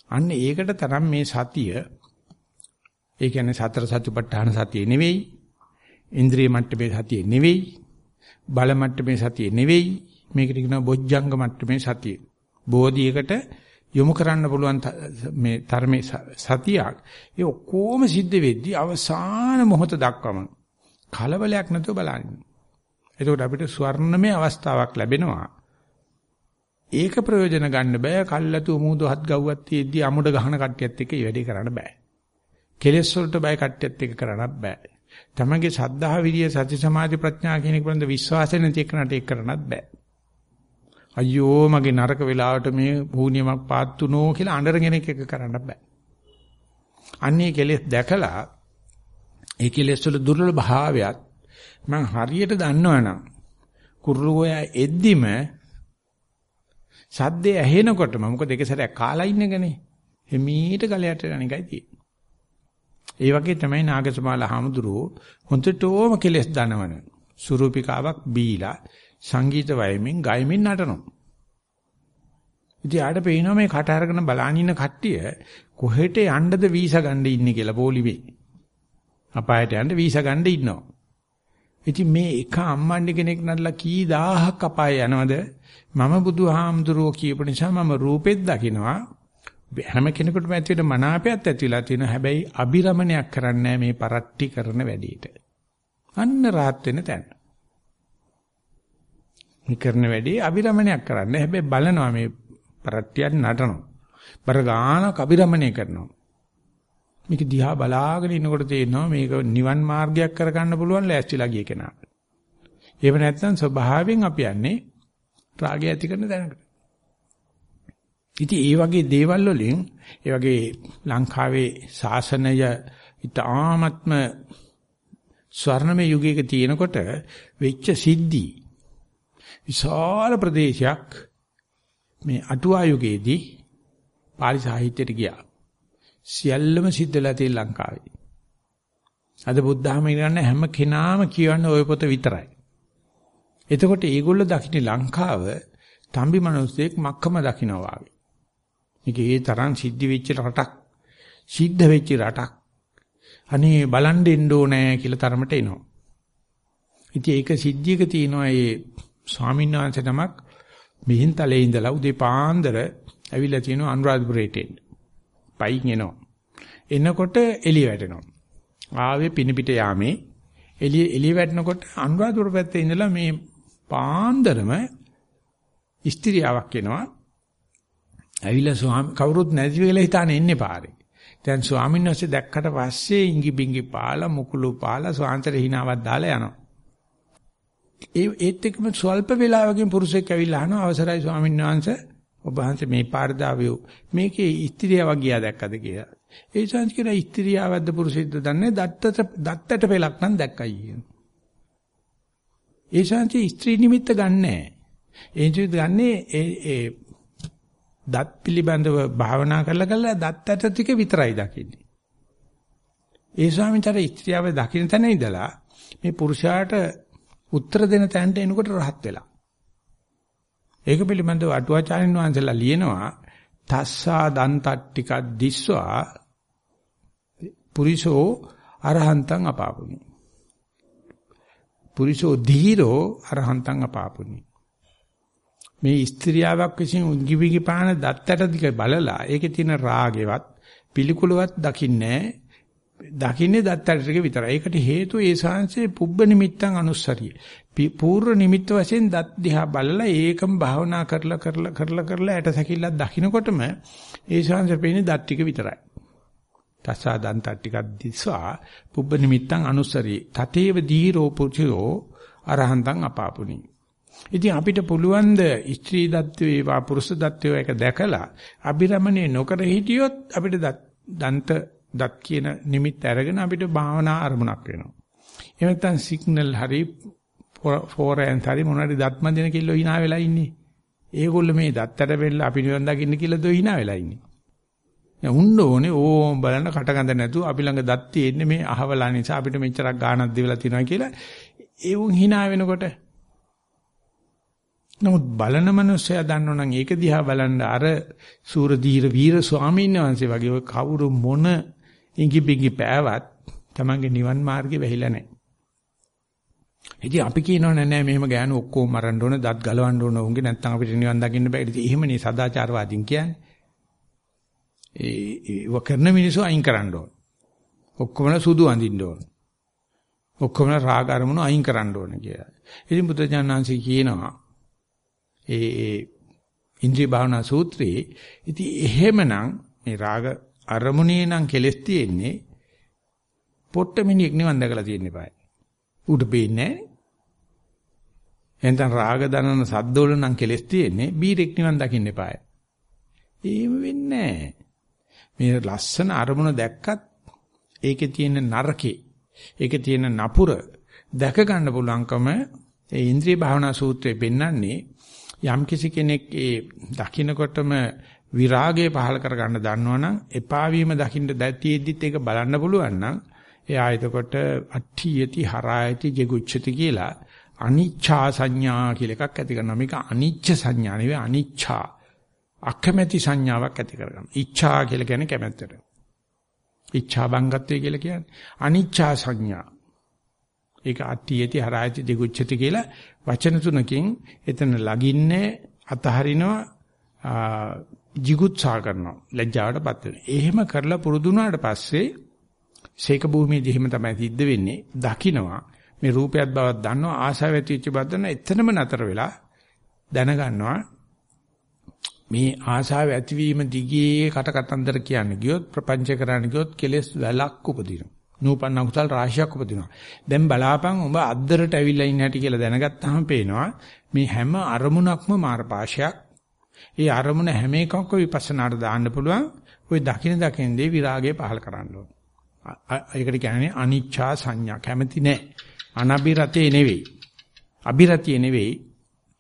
අන්න ඒකට තරම් මේ සතිය ඒ කියන්නේ සතර සතිපට්ඨාන සතිය නෙවෙයි. ඉන්ද්‍රිය මට්ටමේ සතිය නෙවෙයි. බල මට්ටමේ සතිය නෙවෙයි. මේකට කියනවා බොජ්ජංග මට්ටමේ සතිය. බෝධියකට යොමු කරන්න පුළුවන් මේ ධර්මයේ සතියක් ඒ ඔක්කොම සිද්ධ වෙද්දී අවසාන මොහොත දක්වම කලබලයක් නැතුව බලන්න. එතකොට අපිට ස්වර්ණමය අවස්ථාවක් ලැබෙනවා. ඒක ප්‍රයෝජන ගන්න බෑ කල්ලාතු මුහුදු හත් ගව්වක් තියෙද්දි අමුඩ ගහන කට්ටියත් එක්ක වැඩේ කරන්න බෑ. කෙලෙස් වලට බය කට්ටියත් එක්ක කරන්නත් බෑ. තමගේ සද්ධා විරිය සති සමාධි ප්‍රඥා කියන එක පිළිබඳ විශ්වාසය නැති එකනට ඒක කරන්නත් බෑ. අයියෝ මගේ නරක වෙලාවට මේ භූනියමක් පාත්තුනෝ කියලා අඬරගෙන එක කරන්න බෑ. අන්නේ කෙලෙස් දැකලා ඒ කෙලෙස් වල දුර්වල භාවයත් මම හරියට දන්නවනම් කුරුළුය එද්දිම සද්දේ ඇහෙනකොටම මොකද එක සැරයක් කාලා ඉන්නකනේ හිමීට ගලයට යන එකයි තියෙන්නේ. ඒ වගේ තමයි නාගසමාල හාමුදුරුවෝ හොඳටම කෙලෙස් දනවන සුරූපිකාවක් බීලා සංගීත වයමින් ගයමින් නටනවා. ඉතින් ආඩ පේනවා මේ කට අරගෙන බලාන ඉන්න කට්ටිය කොහෙට යන්නද වීසා ගන්න ඉන්නේ කියලා පොලිමේ. අපායට යන්න වීසා ගන්න ඉන්නවා. ඉතින් මේ එක අම්මණ්ඩි කෙනෙක් නඩලා කී දහහක් අපාය යනවද? මම බුදුහාමුදුරුවෝ කියපු නිසා මම රූපෙත් දකිනවා. හැම කෙනෙකුටම ඇති වෙන මනාපයත් ඇති වෙලා තියෙනවා. හැබැයි අබිරමණයක් කරන්නේ මේ පරට්ටි කරන වැඩේට. අන්න rahat වෙන තැන. මේ කරන වැඩේ අබිරමණයක් කරන්න. හැබැයි බලනවා මේ පරට්ටියක් නටනවා. බර ගානක් අබිරමණය කරනවා. මේක දිහා බලාගෙන ඉන්නකොට තේරෙනවා මේක නිවන් මාර්ගයක් කරගන්න පුළුවන් ලෑස්තිලා ගිය කෙනාට. ඒව නැත්නම් ස්වභාවයෙන් අපි යන්නේ රාගය ඇති කරන දැනකට. ඉතින් ඒ වගේ දේවල් වලින් ඒ වගේ ලංකාවේ ශාසනය ඊටාත්ම ස්වර්ණමය යුගයක තියෙනකොට වෙච්ච සිද්ධි විශාල ප්‍රදේශයක් මේ අටුවා යුගයේදී පාලි සාහිත්‍යයට ගියා. සියල්ලම සිද්ධ වෙලා තියෙන ලංකාවේ. අද බුද්ධහම ඉන්න හැම කෙනාම කියවන්නේ ওই පොත විතරයි. එතකොට ඒගොල්ලෝ දකින්නේ ලංකාව තම්බි මිනිස්සෙක් මක්කම දකින්නවා වගේ. මේක ඒ තරම් සිද්ධ වෙච්ච රටක් සිද්ධ වෙච්ච රටක්. අනේ බලන් දෙන්න ඕනේ කියලා තරමට එනවා. ඉතින් ඒක සිද්ධියක තියෙනවා ඒ ස්වාමීන් වහන්සේ නමක් මිහින්තලේ ඉඳලා උදේ පාන්දර ඇවිල්ලා තියෙනවා අනුරාධපුරේට එන්න. පයින් එනවා. එනකොට එළිය වැටෙනවා. ආවේ පිනිපිට යාමේ එළිය එළිය වැටෙනකොට අනුරාධපුර පැත්තේ ඉඳලා මේ පාන්දරම ස්ත්‍රියාවක් එනවා. ඇවිල්ලා ස්වාමි කවුරුත් නැති වෙලා හිතානේ ඉන්නේ පාරේ. දැන් ස්වාමීන් වහන්සේ දැක්කට පස්සේ ඉඟි බිඟි පාලා මුකුළු පාලා ස්වාන්තර හිණාවක් දාලා යනවා. ඒ ඒත් එක්කම ස්වල්ප වේලාවකින් පුරුෂයෙක් ඇවිල්ලා අහනවා අවසරයි ස්වාමීන් වහන්සේ ඔබ වහන්සේ මේ පාරදාවියෝ මේකේ ස්ත්‍රියව ගියා දැක්කද කියලා. ඒ chance කියලා ස්ත්‍රියවද්ද පුරුෂයෙක්ද දන්නේ දත්තට දත්තට පෙලක් නම් දැක්කයි කියන. ඒ chance ස්ත්‍රී නිමිත්ත ගන්නෑ. ඒ නිමිත්ත ගන්නේ ඒ ඒ දත් පිළිබඳව භාවනා කරලා කරලා දත්තට ටික විතරයි දකින්නේ. ඒ ස්වාමීන්තර ස්ත්‍රියව දකින්න තැන ඉඳලා මේ පුරුෂයාට උත්තර දෙන තැනට එනකොට රහත් වෙලා. ඒක පිළිබඳව අටුවාචාරින් වහන්සේලා ලියනවා තස්සා දන්තට්ටිකක් දිස්වා පුරිසෝ අරහන්තං අපාපුනි. පුරිසෝ ධීරෝ අරහන්තං අපාපුනි. මේ ස්ත්‍රියාවක් විසින් උද්ගිවිගි පාන දත්තට දික බලලා ඒකේ තියෙන රාගෙවත් පිළිකුලවත් දකින්නේ දකින්නේ දත්තට ටික විතරයි. ඒකට හේතුව ඒ ශාංශයේ පුබ්බ නිමිත්තන් අනුස්සරිය. පූර්ව නිමිත්ත වශයෙන් දත් දිහා බලලා ඒකම භාවනා කරලා කරලා කරලා කරලා ඇට සැකිල්ලක් දකින්නකොටම ඒ ශාංශ පේන්නේ දත් ටික විතරයි. තස්සා දන්ත ටිකක් දිස්වා පුබ්බ නිමිත්තන් අනුස්සරී. තතේව දීරෝ පුචෝ අරහන්තං අපාපුනි. ඉතින් අපිට පුළුවන් ද ස්ත්‍රී දත්වෝ ඒවා පුරුෂ දත්වෝ එක දැකලා අබිරමණය නොකර හිටියොත් අපිට දන්ත දත් කියන නිමිත්ත අරගෙන අපිට භාවනා අරමුණක් වෙනවා. එහෙම නැත්නම් සිග්නල් හරි ෆෝරෙන් හරි මොනවාරි දත්ම දෙන කිල්ලෝ hina වෙලා ඉන්නේ. ඒගොල්ලෝ මේ දත්තට වෙල්ල අපි නිවන් දකින්න කියලා දෝ hina වෙලා ඉන්නේ. දැන් උන්න ඕනේ ඕම් බලන්න කටගඳ නැතුව අපි ළඟ දත් තියෙන්නේ මේ අහවලා නිසා අපිට මෙච්චරක් ගාණක් දෙවලා තියෙනවා කියලා ඒ උන් hina වෙනකොට නමුත් බලන මනුස්සයා දන්නවනම් ඒක දිහා බලන්න අර සූරදීර වීර ස්වාමීන් වහන්සේ වගේ ඔය කවුරු මොන ඉඟි බිඟි පෑවත් තමන්ගේ නිවන් මාර්ගේ වැහිලා නැහැ. ඉතින් අපි කියනවනේ නෑ මෙහෙම ගෑනු ඔක්කොම මරන්න ඕන දත් ගලවන්න ඕන උන්ගේ නැත්තම් අපිට නිවන් දකින්න බෑ. ඉතින් එහෙමනේ සදාචාරවාදීන් කියන්නේ. ඒ ඒ කරන මිනිස්සු අයින් කරන්න ඕන. ඔක්කොම සුදු අඳින්න ඕන. ඔක්කොම රාග අරමුණු අයින් කරන්න ඕන කියලා. ඉතින් බුදුජානනාංශي කියනවා ඒ ඒ ඉන්ද්‍රිය භාවනා සූත්‍රයේ ඉතින් එහෙමනම් මේ රාග අරමුණේ නම් කෙලස් තියෙන්නේ පොට්ටමිනියෙක් නිවන් දැකලා තියෙන්න eBay. ඌට පේන්නේ එහෙනම් රාග දනන සද්දවල නම් කෙලස් තියෙන්නේ බීරෙක් නිවන් දකින්න eBay. එහෙම වෙන්නේ මේ ලස්සන අරමුණ දැක්කත් ඒකේ තියෙන නරකේ ඒකේ තියෙන නපුර දැක ගන්න පුළුවන්කම ඒ ඉන්ද්‍රිය භාවනා සූත්‍රයේ පෙන්වන්නේ යම් කිසි කෙනෙක් ඒ දකින්නකොටම විරාගය පහල කරගන්න දන්නවනම් එපා වීම දකින්න දැතියෙද්දිත් ඒක බලන්න පුළුවන් නම් එයා එතකොට අට්ඨියති හරායති ජෙගුච්ඡති කියලා අනිච්ඡා සංඥා කියලා එකක් ඇති කරනවා. මේක අනිච්ච සංඥා නෙවෙයි අනිච්ඡා. අකමැති සංඥාවක් ඇති කරගන්න. ඉච්ඡා කියලා කියන්නේ කැමැත්තට. ඉච්ඡා බංගත්වය කියලා කියන්නේ අනිච්ඡා සංඥා. ඒක අට්ඨියති හරායති ජෙගුච්ඡති කියලා වචන තුනකින් එතන ලගින්නේ අතහරිනවා jigutsa කරනවා ලැජ්ජාවටපත් වෙනවා. එහෙම කරලා පුරුදු වුණාට පස්සේ ශේක භූමියේදී එහෙම තමයි සිද්ධ වෙන්නේ. දකින්නවා මේ රූපයත් බවක් දන්නවා ආශාව ඇතිවෙච්ච බව දන්නවා එතනම නතර වෙලා දැනගන්නවා මේ ආශාව ඇතිවීම දිගේ කට කතන්දර කියන්නේ ගියොත් ප්‍රපංච කරන්න ගියොත් කෙලෙස් වැලක් උපදිනවා. නූපන්න කුසල් රාශියක් උපදිනවා. දැන් බලාපන් ඔබ අද්දරට ඇවිල්ලා ඉන්න හැටි කියලා දැනගත්තාම පේනවා මේ හැම අරමුණක්ම මාර්ගපාශයක්. ඒ අරමුණ හැම එකක්ම විපස්සනාට දාන්න පුළුවන්. ওই දකින දකින්නේ විරාගය පහල කරන්න ඕන. ඒකට කියන්නේ අනිච්චා සංඥා කැමැති නැහැ. අනබිරතේ නෙවෙයි. අබිරතිය නෙවෙයි.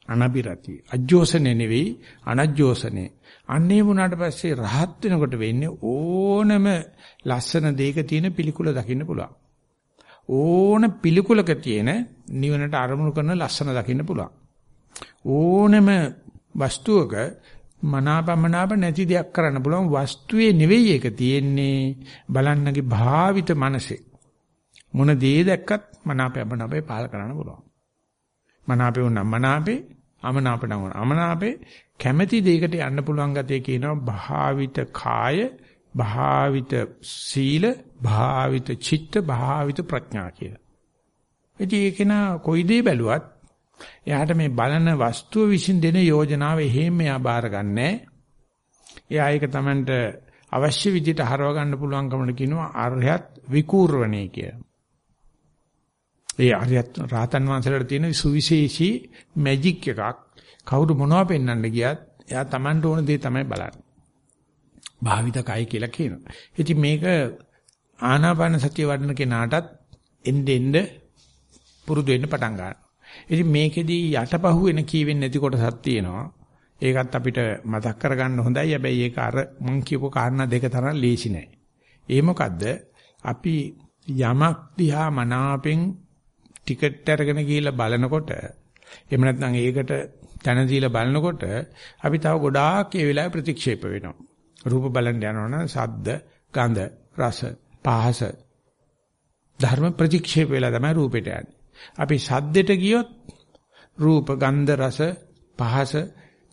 අනබිරතිය. අජෝසනේ නෙවෙයි. අනජෝසනේ. අන්නේ වුණාට පස්සේ රහත් වෙනකොට වෙන්නේ ඕනම ලස්සන දෙයක තියෙන පිළිකුල දකින්න පුළුවන්. ඕන පිළිකුලක තියෙන නිවනට අරමුණු කරන ලස්සන දකින්න පුළුවන්. ඕනම වස්තුවක මනාපමනාප නැති දෙයක් කරන්න පුළුවන්. වස්තුවේ නෙවෙයි ඒක තියෙන්නේ බලන්නගේ භාවිත මනසේ. මොන දේ දැක්කත් මනාපමනාපේ පාල කරන්න පුළුවන්. මනාපේ උනම් මනාපේ අමනාප නම් අමනාපේ කැමැති දෙයකට යන්න පුළුවන් ගතිය කියනවා භාවිත කාය භාවිත සීල භාවිත චිත්ත භාවිත ප්‍රඥා කියලා. ඉතින් ඒක නා කොයි දේ බැලුවත් එයාට මේ බලන වස්තුව විසින් දෙන යෝජනාව එහෙම එයා බාරගන්නේ. එයා ඒක Tamanට අවශ්‍ය විදිහට හරව ගන්න පුළුවන්කමට කියනවා අරහත් විකූර්වණේ කියලා. ඒ අරියත් රාතන් වහන්සේලාට තියෙන සුවිශේෂී මැජික් එකක්. කවුරු මොනවද පෙන්වන්න ගියත් එයා Tamanට ඕන දේ තමයි බලන්නේ. භාවිත කයි කියලා කියනවා. ඉතින් මේක ආනාපාන සතිය වඩන කෙනාටත් එන්න එන්න පුරුදු වෙන්න පටන් ගන්නවා. ඉතින් මේකෙදී යටපහුවෙන කීවෙන්නේ නැති කොටසක් තියෙනවා. ඒකත් අපිට මතක් කරගන්න හොඳයි. හැබැයි ඒක අර මං කියපු කාරණා දෙක තරම් ලේසි නෑ. ඒ මොකද්ද? අපි යමක් දිහා මනාපෙන් ටිකට් අරගෙන ගිහිල්ලා බලනකොට එහෙම නැත්නම් ඒකට තන දීලා බලනකොට අපි තව ගොඩාක් ඒ වෙලාවේ ප්‍රතික්ෂේප වෙනවා. රූප බලන්න යනවනම් සද්ද, ගඳ, රස, පහස ධර්ම ප්‍රතික්ෂේප වෙලා තමයි රූපෙට යන්නේ. අපි සද්දෙට ගියොත් රූප, ගන්ධ, රස, පහස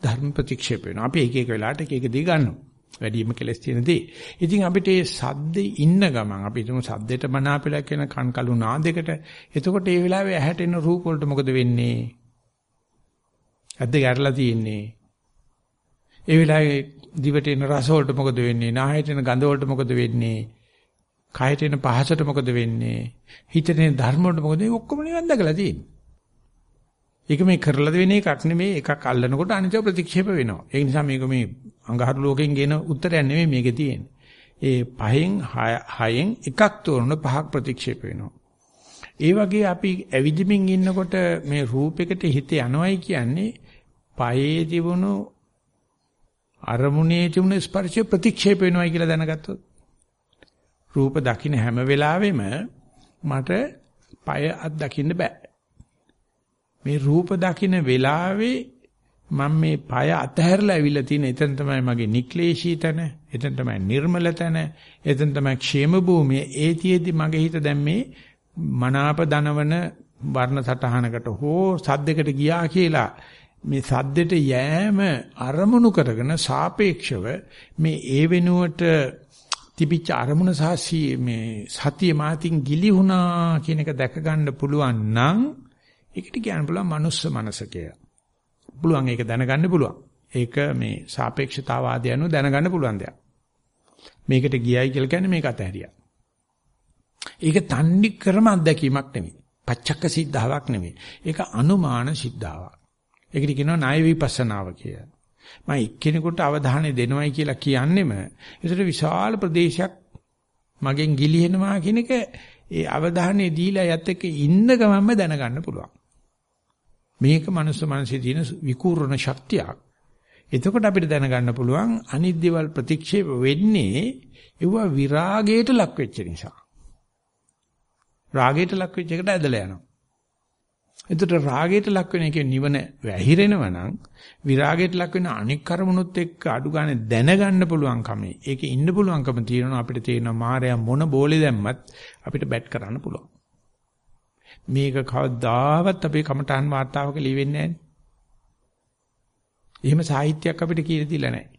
ධර්ම ප්‍රතික්ෂේප වෙනවා. අපි එක එක වෙලාවට එක එක දේ ගන්නවා. වැඩිම කෙලස් තියෙන දේ. ඉතින් අපිට මේ සද්දේ ඉන්න ගමන් අපි හිතමු සද්දෙට මනාපෙලා කියන කන් කළු නාදයකට එතකොට ඒ වෙලාවේ ඇහැට එන රූප වලට මොකද වෙන්නේ? ඇද්ද ගැරලා තියෙන්නේ. ඒ වෙලාවේ දිවට එන රස වලට මොකද වෙන්නේ? නාහයට එන ගඳ වලට මොකද වෙන්නේ? කයට එන පහසට මොකද වෙන්නේ? හිතට එන ධර්ම වලට මොකද? ඔක්කොම නිවන් දැකලා තියෙන්නේ. ඒක මේ කරලා දෙන එකක් නෙමෙයි එකක් අල්ලනකොට අනිත් ප්‍රතික්ෂේප වෙනවා. ඒ නිසා මේක මේ අඟහරු ලෝකෙන් ගෙන උත්තරයක් නෙමෙයි මේකේ තියෙන්නේ. ඒ පහෙන් හයෙන් එකක් තෝරන පහක් ප්‍රතික්ෂේප වෙනවා. ඒ වගේ අපි ඇවිදිමින් ඉන්නකොට මේ රූපයකට හිත යනවයි කියන්නේ පයේ තිබුණු අරමුණේ තිබුණු ස්පර්ශ ප්‍රතික්ෂේප වෙනවයි කියලා දැනගත්තොත් රූප දකින්න හැම වෙලාවෙම මට পায় අත් දකින්න බෑ. මේ රූප දකින්න වෙලාවේ මම මේ পায় අතහැරලා ඇවිල්ලා තියෙන එතන තමයි මගේ නික්ලේශී තන, එතන තමයි නිර්මල තන, එතන තමයි ക്ഷേම භූමිය. ඒතියෙදි මගේ හිත දැන් මේ මනාප දනවන වර්ණ සටහනකට හෝ සද්දයකට ගියා කියලා මේ සද්දෙට යෑම අරමුණු කරගෙන සාපේක්ෂව මේ ඒ වෙනුවට තිබිච්ච අරමුණ සහ මේ සතිය මාතින් ගිලිහුණා කියන එක දැක ගන්න පුළුවන් නම් ඒකට කියන්න පුළුවන් මනුස්ස මනස කියලා. පුළුවන් ඒක දැනගන්න පුළුවන්. ඒක මේ සාපේක්ෂතාවාදය අනුව දැනගන්න පුළුවන් දෙයක්. මේකට ගියයි කියලා කියන්නේ මේක අතහැරියා. ඒක තන්නේ ක්‍රම අත්දැකීමක් නෙමෙයි. පච්චක්ක සිද්ධාවක් නෙමෙයි. ඒක අනුමාන සිද්ධාවක්. ඒකට කියනවා ණය විපස්සනාව කියලා. මම එක්කෙනෙකුට අවධානය දෙනවයි කියලා කියන්නෙම ඒතර විශාල ප්‍රදේශයක් මගෙන් ගිලිහෙනවා කියන එක ඒ අවධානය දීලා යත් එක්ක ඉන්න ගමන්ම දැනගන්න පුළුවන්. මේක මනුස්ස මනසේ තියෙන විකූර්ණ ශක්තියක්. එතකොට අපිට දැනගන්න පුළුවන් අනිත් දේවල් ප්‍රතික්ෂේප වෙන්නේ ඒව විරාගයට ලක් වෙච්ච නිසා. රාගයට ලක් වෙච්ච එකට ඇදලා යනවා. එතකොට රාගයට ලක් වෙන එකේ නිවන වැහිරෙනවා නම් විරාගයට ලක් වෙන අනික් කර්මනුත් එක්ක අඩු ගන්න දැනගන්න පුළුවන් කමේ. ඒකේ ඉන්න පුළුවන්කම තියෙනවා අපිට තේරෙනවා මායя මොන බෝලේ දැම්මත් අපිට බැට් කරන්න පුළුවන්. මේක කවදාවත් අපේ කමඨාන් වාර්තාවක ලියවෙන්නේ නැහැ. එහෙම සාහිත්‍යයක් අපිට කියලා දීලා නැහැ.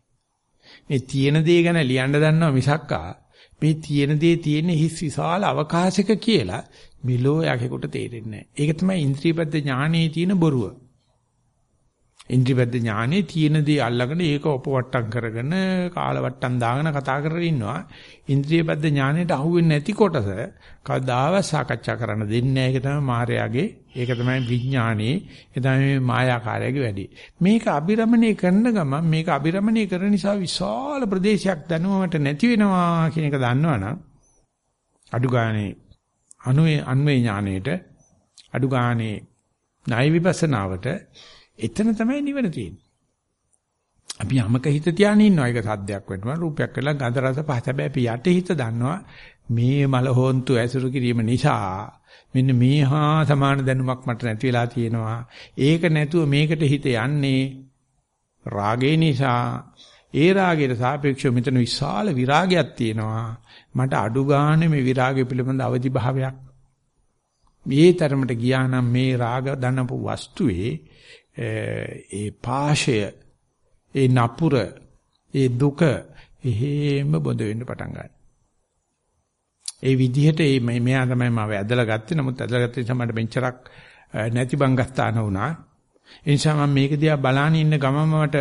මේ තියෙන දේ ගැන ලියන්න දන්නවා මිසක්කා මේ තියෙන දේ තියෙන හිස් විශාල අවකාශයක කියලා මිලෝ යකෙකුට තේරෙන්නේ නැහැ. ඒක තමයි ඉන්ද්‍රියපද්ද ඥානයේ තියෙන බොරුව. ඉන්ද්‍රියපද්ද ඥානයේ තියෙන දේ අල්ලගෙන ඒක ඔපවට්ටම් කරගෙන කාලවට්ටම් දාගෙන කතා කරගෙන ඉන්නවා. ඉන්ද්‍රියපද්ද ඥානයට අහුවෙන්නේ නැති කොටස කවදාවත් සාකච්ඡා කරන්න දෙන්නේ නැහැ. ඒක තමයි මායාවේ, ඒක තමයි විඥානයේ, ඒක තමයි මේ මායාකාරයේ වැඩි. මේක අබිරමණය කරන ගමන් මේක අබිරමණය කරන නිසා විශාල ප්‍රදේශයක් දැනුමකට නැති වෙනවා කියන එක දන්නවනම් අඩු ගානේ අනුවේ අන්වේ ඥාණයට අඩු ගානේ ණය විපස්සනාවට එතන තමයි නිවන තියෙන්නේ. අපි යමක හිත තියාගෙන ඉන්නවා. ඒක සද්දයක් වෙනවා, රූපයක් වෙලා ගන්ධ රස පහස හැබැයි අපි යටි හිත දන්නවා මේ මල හොන්තු ඇසුරු කිරීම නිසා මෙන්න මේ හා සමාන දැනුමක් මට නැති වෙලා තියෙනවා. ඒක නැතුව මේකට හිත යන්නේ රාගේ නිසා ඒ රාගයට සාපේක්ෂව මෙතන විශාල විරාගයක් තියෙනවා. මට අඩු ගානේ මේ විරාගය පිළිබඳ අවදි භාවයක් මේ තරමට ගියා නම් මේ රාග දනපු වස්තුවේ ඒ පාෂය ඒ නපුර ඒ දුක එහෙම බොඳ වෙන්න පටන් ගන්නවා. ඒ විදිහට මේ මෙයා තමයි මම ඇදලා ගත්තේ. නමුත් ඇදලා ගත්තේ සමහරට මෙච්චරක් නැති බංගස්ථාන වුණා. ඒ නිසා මම මේක දිහා බලාන ඉන්න ගමම මට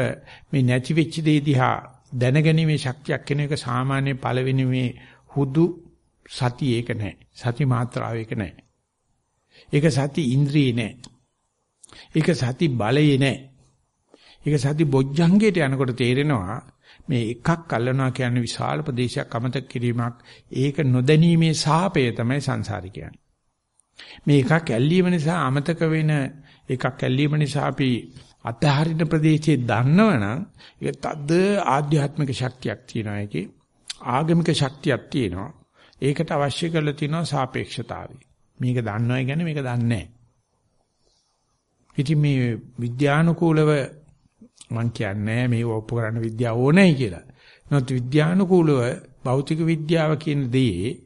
මේ නැති වෙච්ච දේ දිහා දැනගැනීමේ ශක්තියක් කියන එක සාමාන්‍ය පළවෙනි මේ හුදු සති ඒක නැහැ. සති මාත්‍රාව ඒක නැහැ. ඒක සති ඉන්ද්‍රිය නැහැ. ඒක සති බලයේ නැහැ. ඒක සති බොජ්ජංගයට යනකොට තේරෙනවා මේ එකක් අල්ලනවා කියන්නේ විශාල ප්‍රදේශයක් අමතක කිරීමක්. ඒක නොදැනීමේ සාපය තමයි සංසාරي කියන්නේ. මේ එකක් ඇල්ලීම නිසා අමතක වෙන එකක් ඇල්ලීම නිසා අපි අතහරින ප්‍රදේශයේ දන්නවනම් ඒක තද ආධ්‍යාත්මික ශක්තියක් තියෙනවා ඒකේ ආගමික ශක්තියක් තියෙනවා. ඒකට අවශ්‍ය කරලා තියෙනවා සාපේක්ෂතාවය. මේක දන්නවයි කියන්නේ මේක දන්නේ නැහැ. ඉතින් මේ විද්‍යානුකූලව මම කියන්නේ මේ ඔප්පු කරන්න විද්‍යාව ඕනයි කියලා. නමුත් විද්‍යානුකූලව භෞතික විද්‍යාව කියන දේ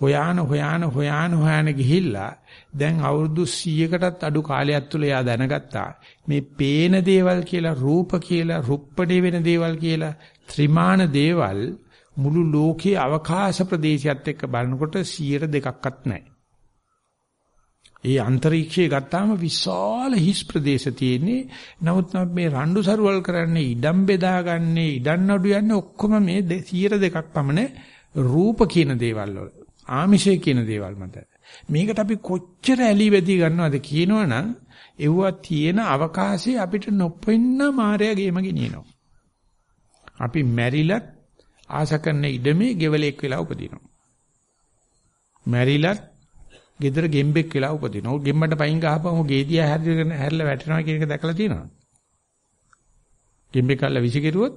හොයාන හොයාන හොයාන හොයාන ගිහිල්ලා දැන් අවුරුදු 100කටත් අඩු කාලයක් තුල එයා දැනගත්තා මේ පේන දේවල් කියලා රූප කියලා රුප්පඩේ වෙන දේවල් කියලා ත්‍රිමාන දේවල් මුළු ලෝකයේ අවකාශ ප්‍රදේශයත් එක්ක බලනකොට 102ක්වත් නැහැ. ඒ අන්තරීක්ෂය ගත්තාම විශාල හිස් ප්‍රදේශ තියෙන්නේ. නමුත් මේ රණ්ඩු සරුවල් කරන්නේ ඉඩම් බෙදාගන්නේ ඉඩම් නඩු යන්නේ ඔක්කොම මේ 102ක් පමණ රූප කියන දේවල් වල. ආමිෂය කියන දේවල් මත. මේකට අපි කොච්චර ඇලි වෙදී ගන්නවද කියනවනම් එවුවා තියෙන අවකාශය අපිට නොපෙන්න මායя ගේම ගෙනියනවා. අපි මැරිලත් ආස කරන ඉඩමේ ගෙවලෙක් වෙලා උපදිනවා. මැරිලත් ගෙදර ගෙම්බෙක් වෙලා උපදිනවා. ਉਹ ගෙම්බට පයින් ගහපම ගේදියා හැදගෙන හැරලා වැටෙනවා කියන එක දැකලා තියෙනවා. ගෙම්බෙක් අල්ල විසි කෙරුවොත්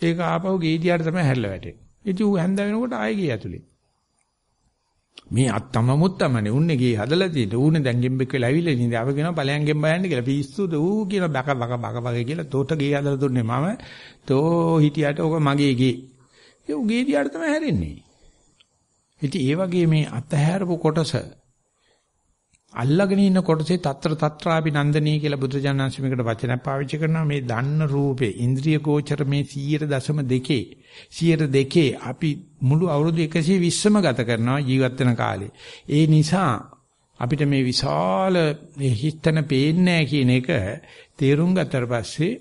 ඒක ආපහු ගේදියාට තමයි හැරලා වැටෙන්නේ. ඉතින් ඌ හැන්ද වෙනකොට ආයෙ ගියේ ඇතුලේ. මේ අත්තම මුත්තමනේ උන්නේ ගේ හදලා තියෙන්නේ ඌනේ දැන් ගෙම්බෙක් වෙලා ඇවිල්ලා ඉන්නේ ආව කියනවා ඵලයන් ගෙම්බ යන්න කියලා පිස්සුද ඌ කියන බක බක බක බක කියලා තෝට ගේ හදලා දුන්නේ මම තෝ හිටියට ඕක මගේ ගේ ඒ ඌ ගේදියාට තමයි හැරෙන්නේ. ඉතින් ඒ වගේ මේ අතහැරපු කොටස අල්ලගෙන ඉන්න කොටසේ తත්‍ර తත්‍රාපි නන්දනී කියලා බුදුජානනාංශ මේකට වචනයක් පාවිච්චි කරනවා මේ දන්න රූපේ ඉන්ද්‍රිය ගෝචර මේ 100.2 102 අපි මුළු අවුරුදු 120ම ගත කරනවා ජීවත් වෙන කාලේ ඒ නිසා අපිට මේ විශාල හිතන පේන්නේ කියන එක තේරුම් ගත්තට පස්සේ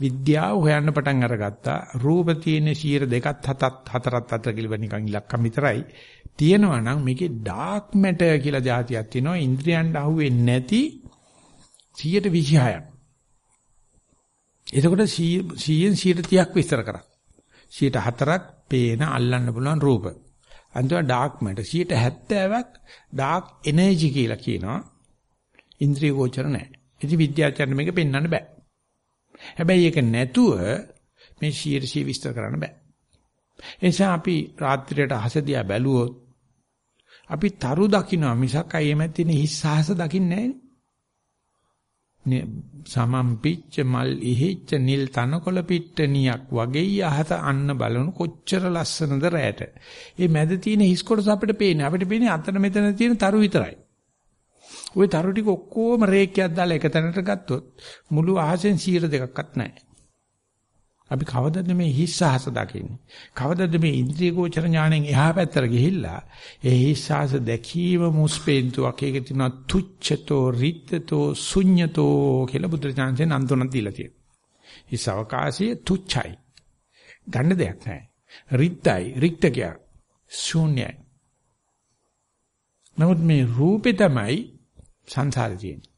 විද්‍යාව හොයන්න පටන් අරගත්තා රූප තියෙන 102ක් 7ක් 4ක් 4 කියලා නිකන් ඉලක්කම් විතරයි තියෙනවා නම් මේකේ ඩාර්ක් මැටර් කියලා જાතියක් තියෙනවා ඉන්ද්‍රියන්ට අහුවෙන්නේ නැති 126ක්. එතකොට 100න් 130ක් විස්තර කරා. 104ක් පේන අල්ලන්න පුළුවන් රූප. අන්තිම ඩාර්ක් මැටර් 70ක් ඩාර්ක් එනර්ජි කියලා කියනවා. ඉන්ද්‍රිය ගෝචර නැහැ. ඉතින් විද්‍යාචාර්ය මේක පෙන්වන්න බෑ. හැබැයි ඒක නැතුව මේ 100 විස්තර කරන්න බෑ. එනිසා අපි රාත්‍රියට හසදියා බැලුවොත් අපි තරු දකින්නවා මිසක් අය එමෙත් තියෙන හිස්සහස දකින්නේ නැහැ සමම් පිච්ච මල් ඉහිච්ච නිල් තනකොළ පිට්ටනියක් වගේ යහත අන්න බලන කොච්චර ලස්සනද රැට. මේ මැද තියෙන හිස් කොටස අපිට පේන්නේ. අපිට පේන්නේ අතන මෙතන තියෙන තරු විතරයි. ওই තරු ටික ඔක්කොම රේඛයක් දාලා එක තැනකට ගත්තොත් මුළු අහසෙන් 100 දෙකක්වත් නැහැ. අපි කවදද මේ හිස්සහස දකින්නේ? කවදද මේ ඉන්ද්‍රිය ගෝචර ඥාණයෙන් එහා පැත්තට ගිහිල්ලා ඒ හිස්සහස දැකීම මුස්පේන්තුවක් ඒකේ තියෙනවා තුච්ඡතෝ රිත්තතෝ ශුඤ්ඤතෝ කියලා බුදුරජාණන්සේ නන්දුනක් දීලා තියෙනවා. හිස් අවකාශයේ තුච්ඡයි. ගන්න දෙයක් නැහැ. රිත්තයි රික්තකය ශූන්‍යයි. නමුත් මේ රූපේ තමයි සංසාරේ තියෙන්නේ.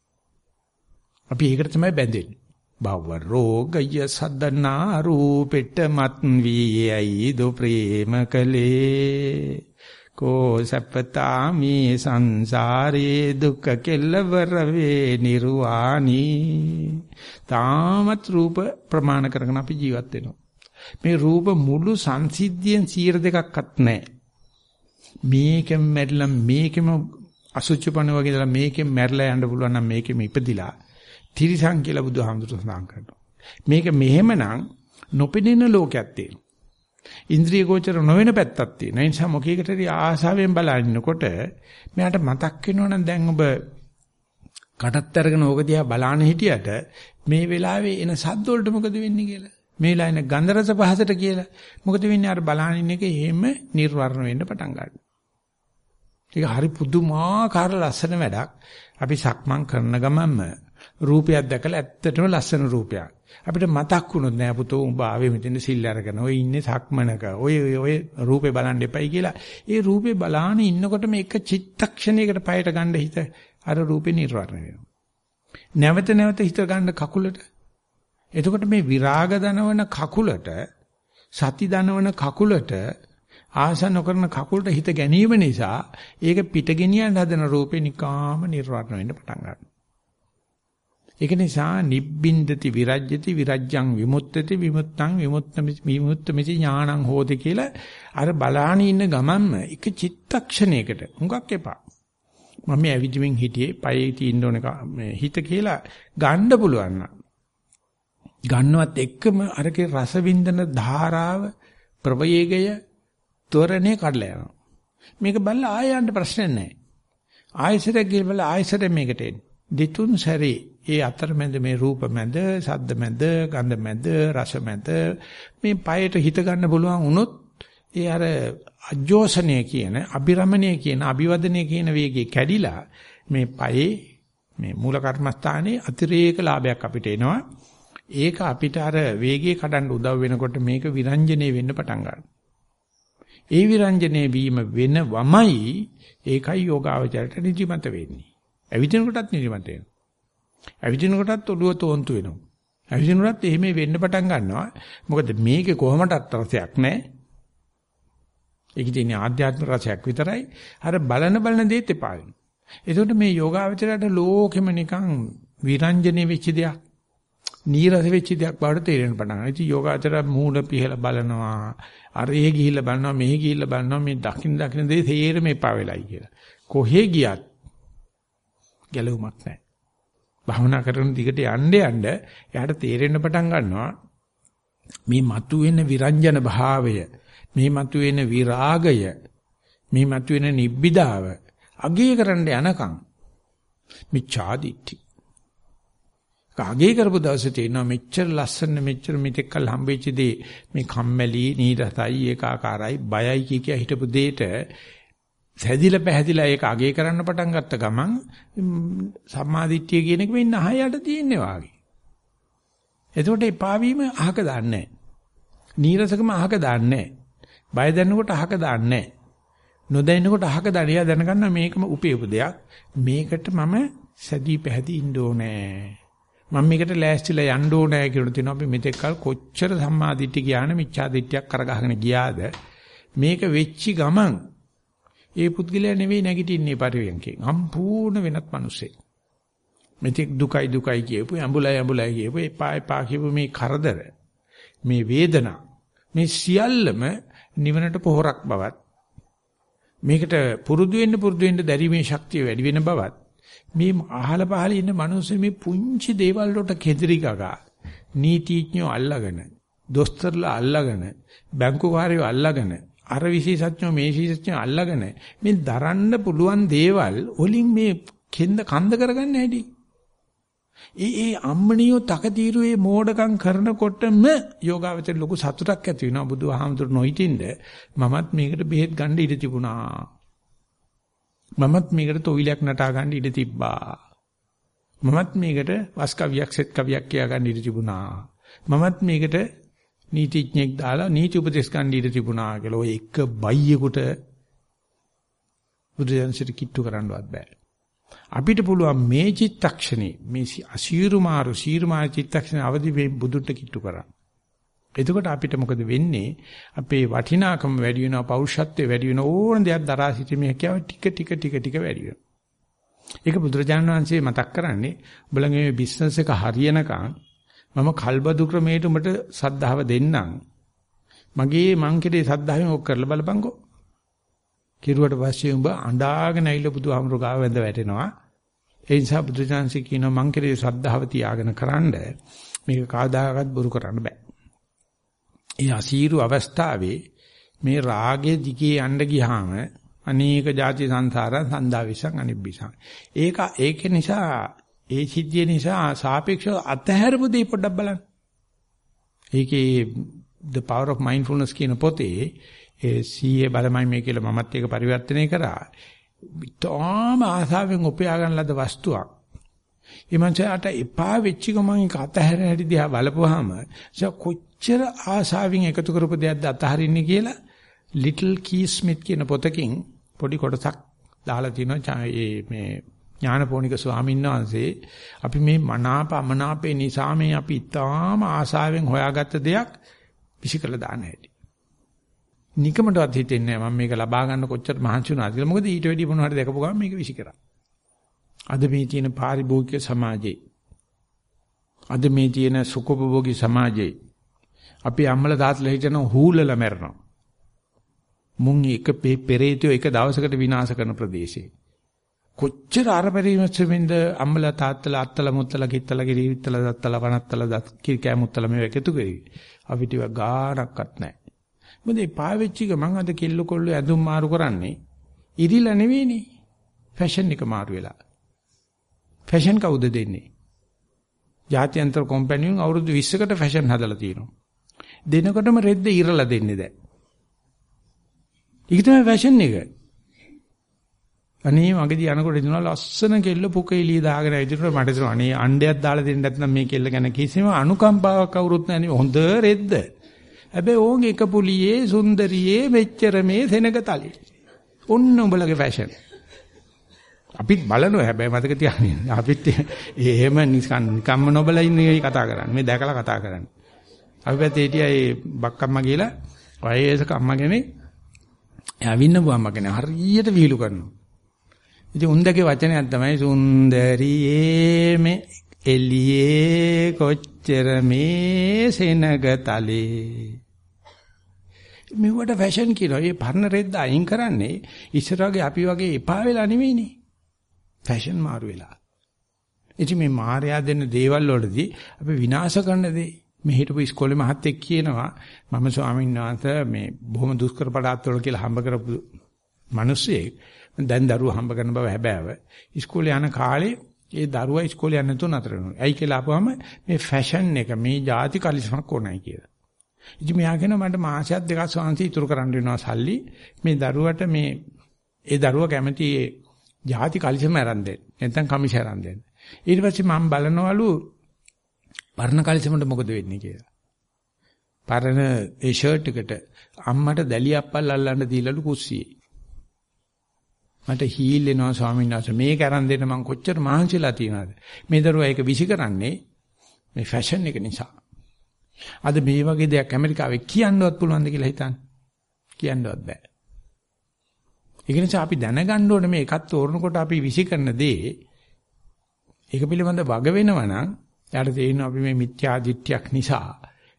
අපි ඒකට තමයි බැඳෙන්නේ. භව රෝගය සද්දනා රූපෙට මත් වීයයි දු ප්‍රේම කලේ කෝ සප්පතා මේ සංසාරේ දුක කෙලවර වේ නිර්වාණි තාමත් රූප ප්‍රමාණ කරගෙන අපි ජීවත් වෙනවා මේ රූප මුළු සංසිද්ධියෙන් 102ක්වත් නැහැ මේකෙන් මැරිලා මේකෙම අසුචිපණ වගේ දාලා මේකෙන් මැරිලා යන්න පුළුවන් නම් මේකෙම ඉපදිලා තිරිසන් කියලා බුදුහාමුදුරුවෝ සඳහන් කරනවා. මේක මෙහෙමනම් නොපෙනෙන ලෝකයක් තියෙනවා. ඉන්ද්‍රිය ගෝචර නොවන පැත්තක් තියෙනවා. ඒ නිසා මොකේකටද ආසාවෙන් බලනකොට මෙයාට මතක් වෙනවනම් දැන් ඔබ කටත් අරගෙන ඕක දිහා බලාන හිටියට මේ වෙලාවේ එන සද්ද වලට මොකද වෙන්නේ කියලා. මේ වෙලාවේ එන ගන්ධ රස පහසට කියලා. මොකද වෙන්නේ අර බලාන ඉන්න එක එහෙම නිර්වර්ණ වෙන්න පටන් ගන්නවා. ඒක හරි පුදුමාකාර ලස්සන වැඩක්. අපි සක්මන් කරන ගමන්ම රූපයක් දැකලා ඇත්තටම ලස්සන රූපයක්. අපිට මතක් වුණොත් නෑ පුතෝ උඹ ආවේ මෙතන සිල් අරගෙන ඔය ඉන්නේ සක්මනක ඔය ඔය රූපේ බලන්න එපයි කියලා ඒ රූපේ බලාන ඉන්නකොට මේක චිත්තක්ෂණයකට පයට ගන්න හිත අර රූපේ නිර්වර්ණ වෙනවා නැවත නැවත හිත ගන්න කකුලට එතකොට මේ විරාග දනවන කකුලට සති දනවන කකුලට ආස නොකරන කකුලට හිත ගැනීම නිසා ඒක පිට ගෙනියන්න හදන රූපේ නිකාම නිර්වර්ණ වෙන්න පටන් ගන්නවා ඒක නිසා නිබ්බින්දති විරජ්‍යති විරජ්‍යං විමුක්තති විමුක්තං විමුක්තමිති ඥානං හෝති කියලා අර බලාහන ඉන්න ගමන්ම එක චිත්තක්ෂණයකට හුඟක් එපා. මම මේ ඇවිදිමින් හිටියේ පයේ තියෙන්න ඕන මේ හිත කියලා ගන්න පුළුවන් නම් ගන්නවත් එක්කම අරකේ රස වින්දන ධාරාව ප්‍රවේගය තොරණේ කඩලා යනවා. මේක බලලා ආය යන්න ප්‍රශ්න නැහැ. ආයසරයක් ගිහලා ආයසරෙ මේකට එන්නේ. දෙතුන් සැරේ ඒ අතරමැද මේ රූප මැද, ශබ්ද මැද, ගන්ධ මැද, රස මැද මේ පයට හිත ගන්න පුළුවන් වුණොත් ඒ අර අජෝසනය කියන, අබිරමණය කියන, අභිවදනය කියන වේගය කැඩිලා මේ පයේ මේ මූල කර්මස්ථානයේ අතිරේක ලාභයක් අපිට එනවා. ඒක අපිට අර වේගය කඩන්න උදව් වෙනකොට මේක විරංජනේ වෙන්න පටන් ගන්නවා. ඒ විරංජනේ වීම වෙනවමයි ඒකයි යෝගාවචරයට නිදිමත වෙන්නේ. ඇවිදිනකොටත් නිදිමත වෙනවා. ඇවිදිනකොටත් ඔළුව තෝන්තු වෙනවා. ඇවිදිනකොටත් එහෙම වෙන්න පටන් ගන්නවා. මොකද මේකේ කොහොමදත් රසයක් නැහැ. ඒකේ තියෙන ආධ්‍යාත්මික රසයක් විතරයි. අර බලන බලන දේත් එපා වෙනවා. එතකොට මේ යෝගාවචරයට ලෝකෙම නිකන් විරංජනේ වෙච්ච දෙයක්. නීරස වෙච්ච දෙයක් බවට තේරෙන්න පටන් ගන්නවා. ඉතින් යෝගාචර මූණ පිහලා බලනවා. අර එහෙ ගිහිල්ලා බලනවා, මෙහෙ ගිහිල්ලා බලනවා. මේ දකින් දකින් දේ තේරෙම එපා වෙලයි කියලා. කොහෙ ගියත් ගැලවුමක් නැහැ. භාවනා කරන දිගට යන්න යන්න එයාට තේරෙන්න පටන් ගන්නවා මේ මතුවෙන විරංජන භාවය මේ මතුවෙන විරාගය මේ මතුවෙන නිබ්බිදාව අගේ කරන්න යනකම් මිච්ඡාදිට්ඨි කාගේ කරපු දවසේ තේනවා මෙච්චර ලස්සන මෙච්චර මෙතෙක්කල් හම්බෙච්ච දේ මේ කම්මැලි නීරසයි ඒකාකාරයි බයයි කිය කිය හිටපු දෙයට සැදිලා පැහැදිලා ඒක අගේ කරන්න පටන් ගත්ත ගමන් සම්මාදිට්ඨිය කියන එක වෙන්න අහයට තියෙන්නේ වාගේ. එතකොට එපා වීම අහක දාන්නේ නීරසකම අහක දාන්නේ බය දැනනකොට අහක දාන්නේ නොදැනෙනකොට අහක දානියා දැනගන්න මේකම උපේපු දෙයක්. මේකට මම සැදී පැහැදී ඉන්න ඕනේ. මම මේකට ලෑස්තිලා යන්න ඕනේ කියලා තියෙනවා අපි මෙතෙක් කල කොච්චර සම්මාදිට්ඨිය කියන මිච්ඡාදිට්ඨියක් කරගහගෙන ගියාද මේක වෙච්චි ගමන් ඒ පුද්ගලයා නෙවෙයි නැගිටින්නේ පරිවෙන්කෙන්. සම්පූර්ණ වෙනත් මිනිසෙක්. මෙතෙක් දුකයි දුකයි කියපු ඇඹුලයි ඇඹුලයි කියපු එපා එපා කියපු මේ කරදර මේ වේදනා මේ සියල්ලම නිවනට පොහොරක් බවත් මේකට පුරුදු වෙන්න පුරුදු වෙන්න දැරීමේ ශක්තිය වැඩි වෙන බවත් මේ අහල පහල ඉන්න මිනිස්සු මේ පුංචි දේවල් වලට කෙදිරි ගගා නීතිඥයෝ අල්ලගෙන දොස්තරලා අල්ලගෙන බැංකුකාරයෝ අල්ලගෙන අර විශේෂඥෝ මේ විශේෂඥෝ අල්ලගෙන මේ දරන්න පුළුවන් දේවල් වලින් මේ කෙන්ද කන්ද කරගන්න හැටි. ඒ ඒ අම්මනියෝ තකතිරුවේ මෝඩකම් කරනකොටම යෝගාවචර ලොකු සතුටක් ඇති වෙනවා බුදුහාමුදුරු නොහිටින්ද මමත් මේකට බෙහෙත් ගන්න ඉඩ තිබුණා. මමත් මේකට තොවිලයක් නටා ගන්න ඉඩ තිබ්බා. මමත් මේකට වස් කවියක් සෙත් කවියක් කියා ගන්න ඉඩ තිබුණා. මමත් මේකට නීතිඥෙක් දාලා නීති උපදේශ ගන්න ඉඩ තිබුණා කියලා ඔය එක බයියෙකුට බුදුදහමට කිට්ටු කරන්නවත් බෑ. අපිට පුළුවන් මේ චිත්තක්ෂණේ මේ අසීරු මාරු සීරු මාරු චිත්තක්ෂණේ අවදි වෙ බුදුන්ට කිට්ටු කරා. එතකොට අපිට මොකද වෙන්නේ? අපේ වටිනාකම වැඩි වෙනවා, පෞරුෂත්වය වැඩි වෙනවා, ඕන දෙයක් දරා සිටීමේ හැකියාව ටික ටික ටික ටික වැඩි වෙනවා. ඒක බුදුරජාණන් වහන්සේ මතක් කරන්නේ උඹලගේ මේ බිස්නස් එක හරියනකම් මම කල්බදු ක්‍රමයට උඹට සද්ධාව දෙන්නම්. මගේ මං කෙරේ සද්ධාවෙන් ඔක් කරලා බලපංකෝ. කිරුවට පස්සේ උඹ අඬාගෙන ඇවිල්ලා බුදුහාමුදුර ගාව වැඳ වැටෙනවා. ඒ නිසා බුදුචාන්සේ කියනවා මං කෙරේ සද්ධාව තියාගෙන කරන්ඩ මේක කවදාකවත් බොරු කරන්න බෑ. ඒ අසීරු අවස්ථාවේ මේ රාගේ දිගේ යන්න ගියාම අනේක ಜಾති සංසාරං සන්දාවිසං අනිබ්බිසං. ඒක ඒක නිසා ඒ සිද්ධිය නිසා සාපේක්ෂව අතහැරපු දේ පොඩ්ඩක් බලන්න. ඒකේ the power of mindfulness කියන පොතේ ඒ සීයේ බලමයි මේ කියලා මමත් ඒක පරිවර්තනය කරා. තාම ආසාවෙන් උපයා ගන්න ලද වස්තුවක්. ඒ මංසයට එපා වෙච්ච ගමන් ඒක අතහැර හැටි දිහා බලපුවාම කොච්චර ආසාවෙන් එකතු කරපු දෙයක්ද අතහරින්නේ කියලා ලිටල් කී ස්මිත් කියන පොතකින් පොඩි කොටසක් දාලා තිනවා මේ ඥානපෝනික ස්වාමීන් වහන්සේ අපි මේ මනාප අමනාපේ නිසා මේ අපි තාම ආසාවෙන් හොයාගත්ත දෙයක් විසිකලා දාන්න හැටි. නිකමටවත් හිතෙන්නේ නැහැ මම මේක ලබා ගන්න කොච්චර මහන්සි වුණාද කියලා. මොකද ඊට වැඩි මොනවද දැකපු ගමන් මේක විසිකරා. අද මේ තියෙන පාරිභෝගික සමාජයේ අද මේ තියෙන සුඛෝපභෝගී සමාජයේ අපි අම්මලා තාත්තලා හිතන හූලලා මැරෙනවා. මුන් එක පෙරේතයෝ එක දවසකට විනාශ කරන ප්‍රදේශේ. කොච්චර අර පරිමස්සෙමින්ද අම්මලා තාත්තලා අත්තලා මුත්තලා කිත්තලා කිරිවිත්තලා දත්තලා වනත්තලා දත් කිරිකෑ මුත්තලා මේව එකතු කරේ. අපිට ඒවා ගානක්වත් නැහැ. මොකද මේ පාවෙච්චි එක මං අද කෙල්ල කොල්ල ඇඳුම් මාරු කරන්නේ ඉරිලා නෙවෙයිනේ. ෆැෂන් එක මාරු වෙලා. ෆැෂන් කවුද දෙන්නේ? ජාත්‍යන්තර කම්පැනියෙන් අවුරුදු 20කට ෆැෂන් හදලා තියෙනවා. දෙනකොටම රෙද්ද ඉරලා දෙන්නේ දැන්. ඒක තමයි ෆැෂන් එක. අනේ මගදී යනකොට දිනවා ලස්සන කෙල්ල පුක එළිය දාගෙන ඇවිදිනකොට මට හිතෙනවා අනේ අණ්ඩයක් දාලා දෙන්න නැත්නම් මේ කෙල්ල ගැන කිසිම අනුකම්පාවක් කවුරුත් නැහැ නේ හොඳ රෙද්ද. හැබැයි ඕන් එක පුලියේ සුන්දරියේ මෙච්චර මේ සෙනගතලේ. ඔන්න උඹලගේ ෆැෂන්. අපිත් බලනවා හැබැයි මතක තියාගන්න. අපිත් එහෙම නිකන් නිකම්ම නොබලා ඉන්නේ කතා කරන්නේ. මේ දැකලා කතා කරන්නේ. අපි පැත්තේ හිටියා ඒ බක්කම්මා කියලා වයසක අම්මගෙනේ එයා වින්නපු අම්මගෙනේ හරියට විහිළු කරනවා. ඉතින් උන්දගේ වචනයක් තමයි සුන්දරියේ මේ එළියේ කොච්චර මේ සෙනගතලේ මෙවට ෆැෂන් කියනවා. මේ පරණ රෙද්ද අයින් කරන්නේ ඉස්සරහගේ අපි වගේ එපා වෙලා නෙවෙයිනේ. ෆැෂන් මාරු වෙලා. ඉතින් මේ මායя දෙන දේවල් වලදී අපි විනාශ කරන දේ මේ හිටපු ඉස්කෝලේ මහත්තයෙක් කියනවා මම ස්වාමීන් වහන්සේ මේ බොහොම දුෂ්කර පඩාත්වල කියලා හම්බ කරපු මිනිස්සෙක් දැන් දරුවා හම්බ කරන බව හැබෑව. ඉස්කෝලේ යන කාලේ ඒ දරුවා ඉස්කෝලේ යන්න තුන අතර වෙනවා. ඇයි කියලා අහපුවම මේ ෆැෂන් එක මේ ಜಾති කලිසමක් ඕනයි කියලා. ඉතින් මෙයා කියනවා මට මාසයක් දෙකක් ස්වාමීන් ඉතුරු කරන්න වෙනවා සල්ලි. මේ දරුවට මේ ඒ දරුවා කැමති ඒ ಜಾති කලිසම අරන් දෙන්න. නැත්නම් කමිෂ අරන් දෙන්න. ඊට පස්සේ මම බලනවලු පරණ කලිසමට මොකද වෙන්නේ කියලා. පරණ ඒ ෂර්ට් එකට අම්මට දැලිය අප්පල් අල්ලන්න දීලාලු කුස්සියේ. මට හීල් එනවා ස්වාමීන් වහන්සේ. මේක අරන් දෙන්න මං කොච්චර මහන්සිලා තියනවද? මේ දරුවා ඒක විසි කරන්නේ මේ ෆැෂන් එක නිසා. අද මේ වගේ දෙයක් ඇමරිකාවේ කියන්නවත් පුළුවන්ද කියලා හිතන්න. කියන්නවත් බෑ. ඒක නිසා අපි දැනගන්න ඕනේ මේ එකත් තෝරනකොට අපි විසි කරන දේ. ඒක පිළිබඳ වග වෙනවා නම් යාට තේරෙනවා අපි මේ මිත්‍යා දිට්ඨියක් නිසා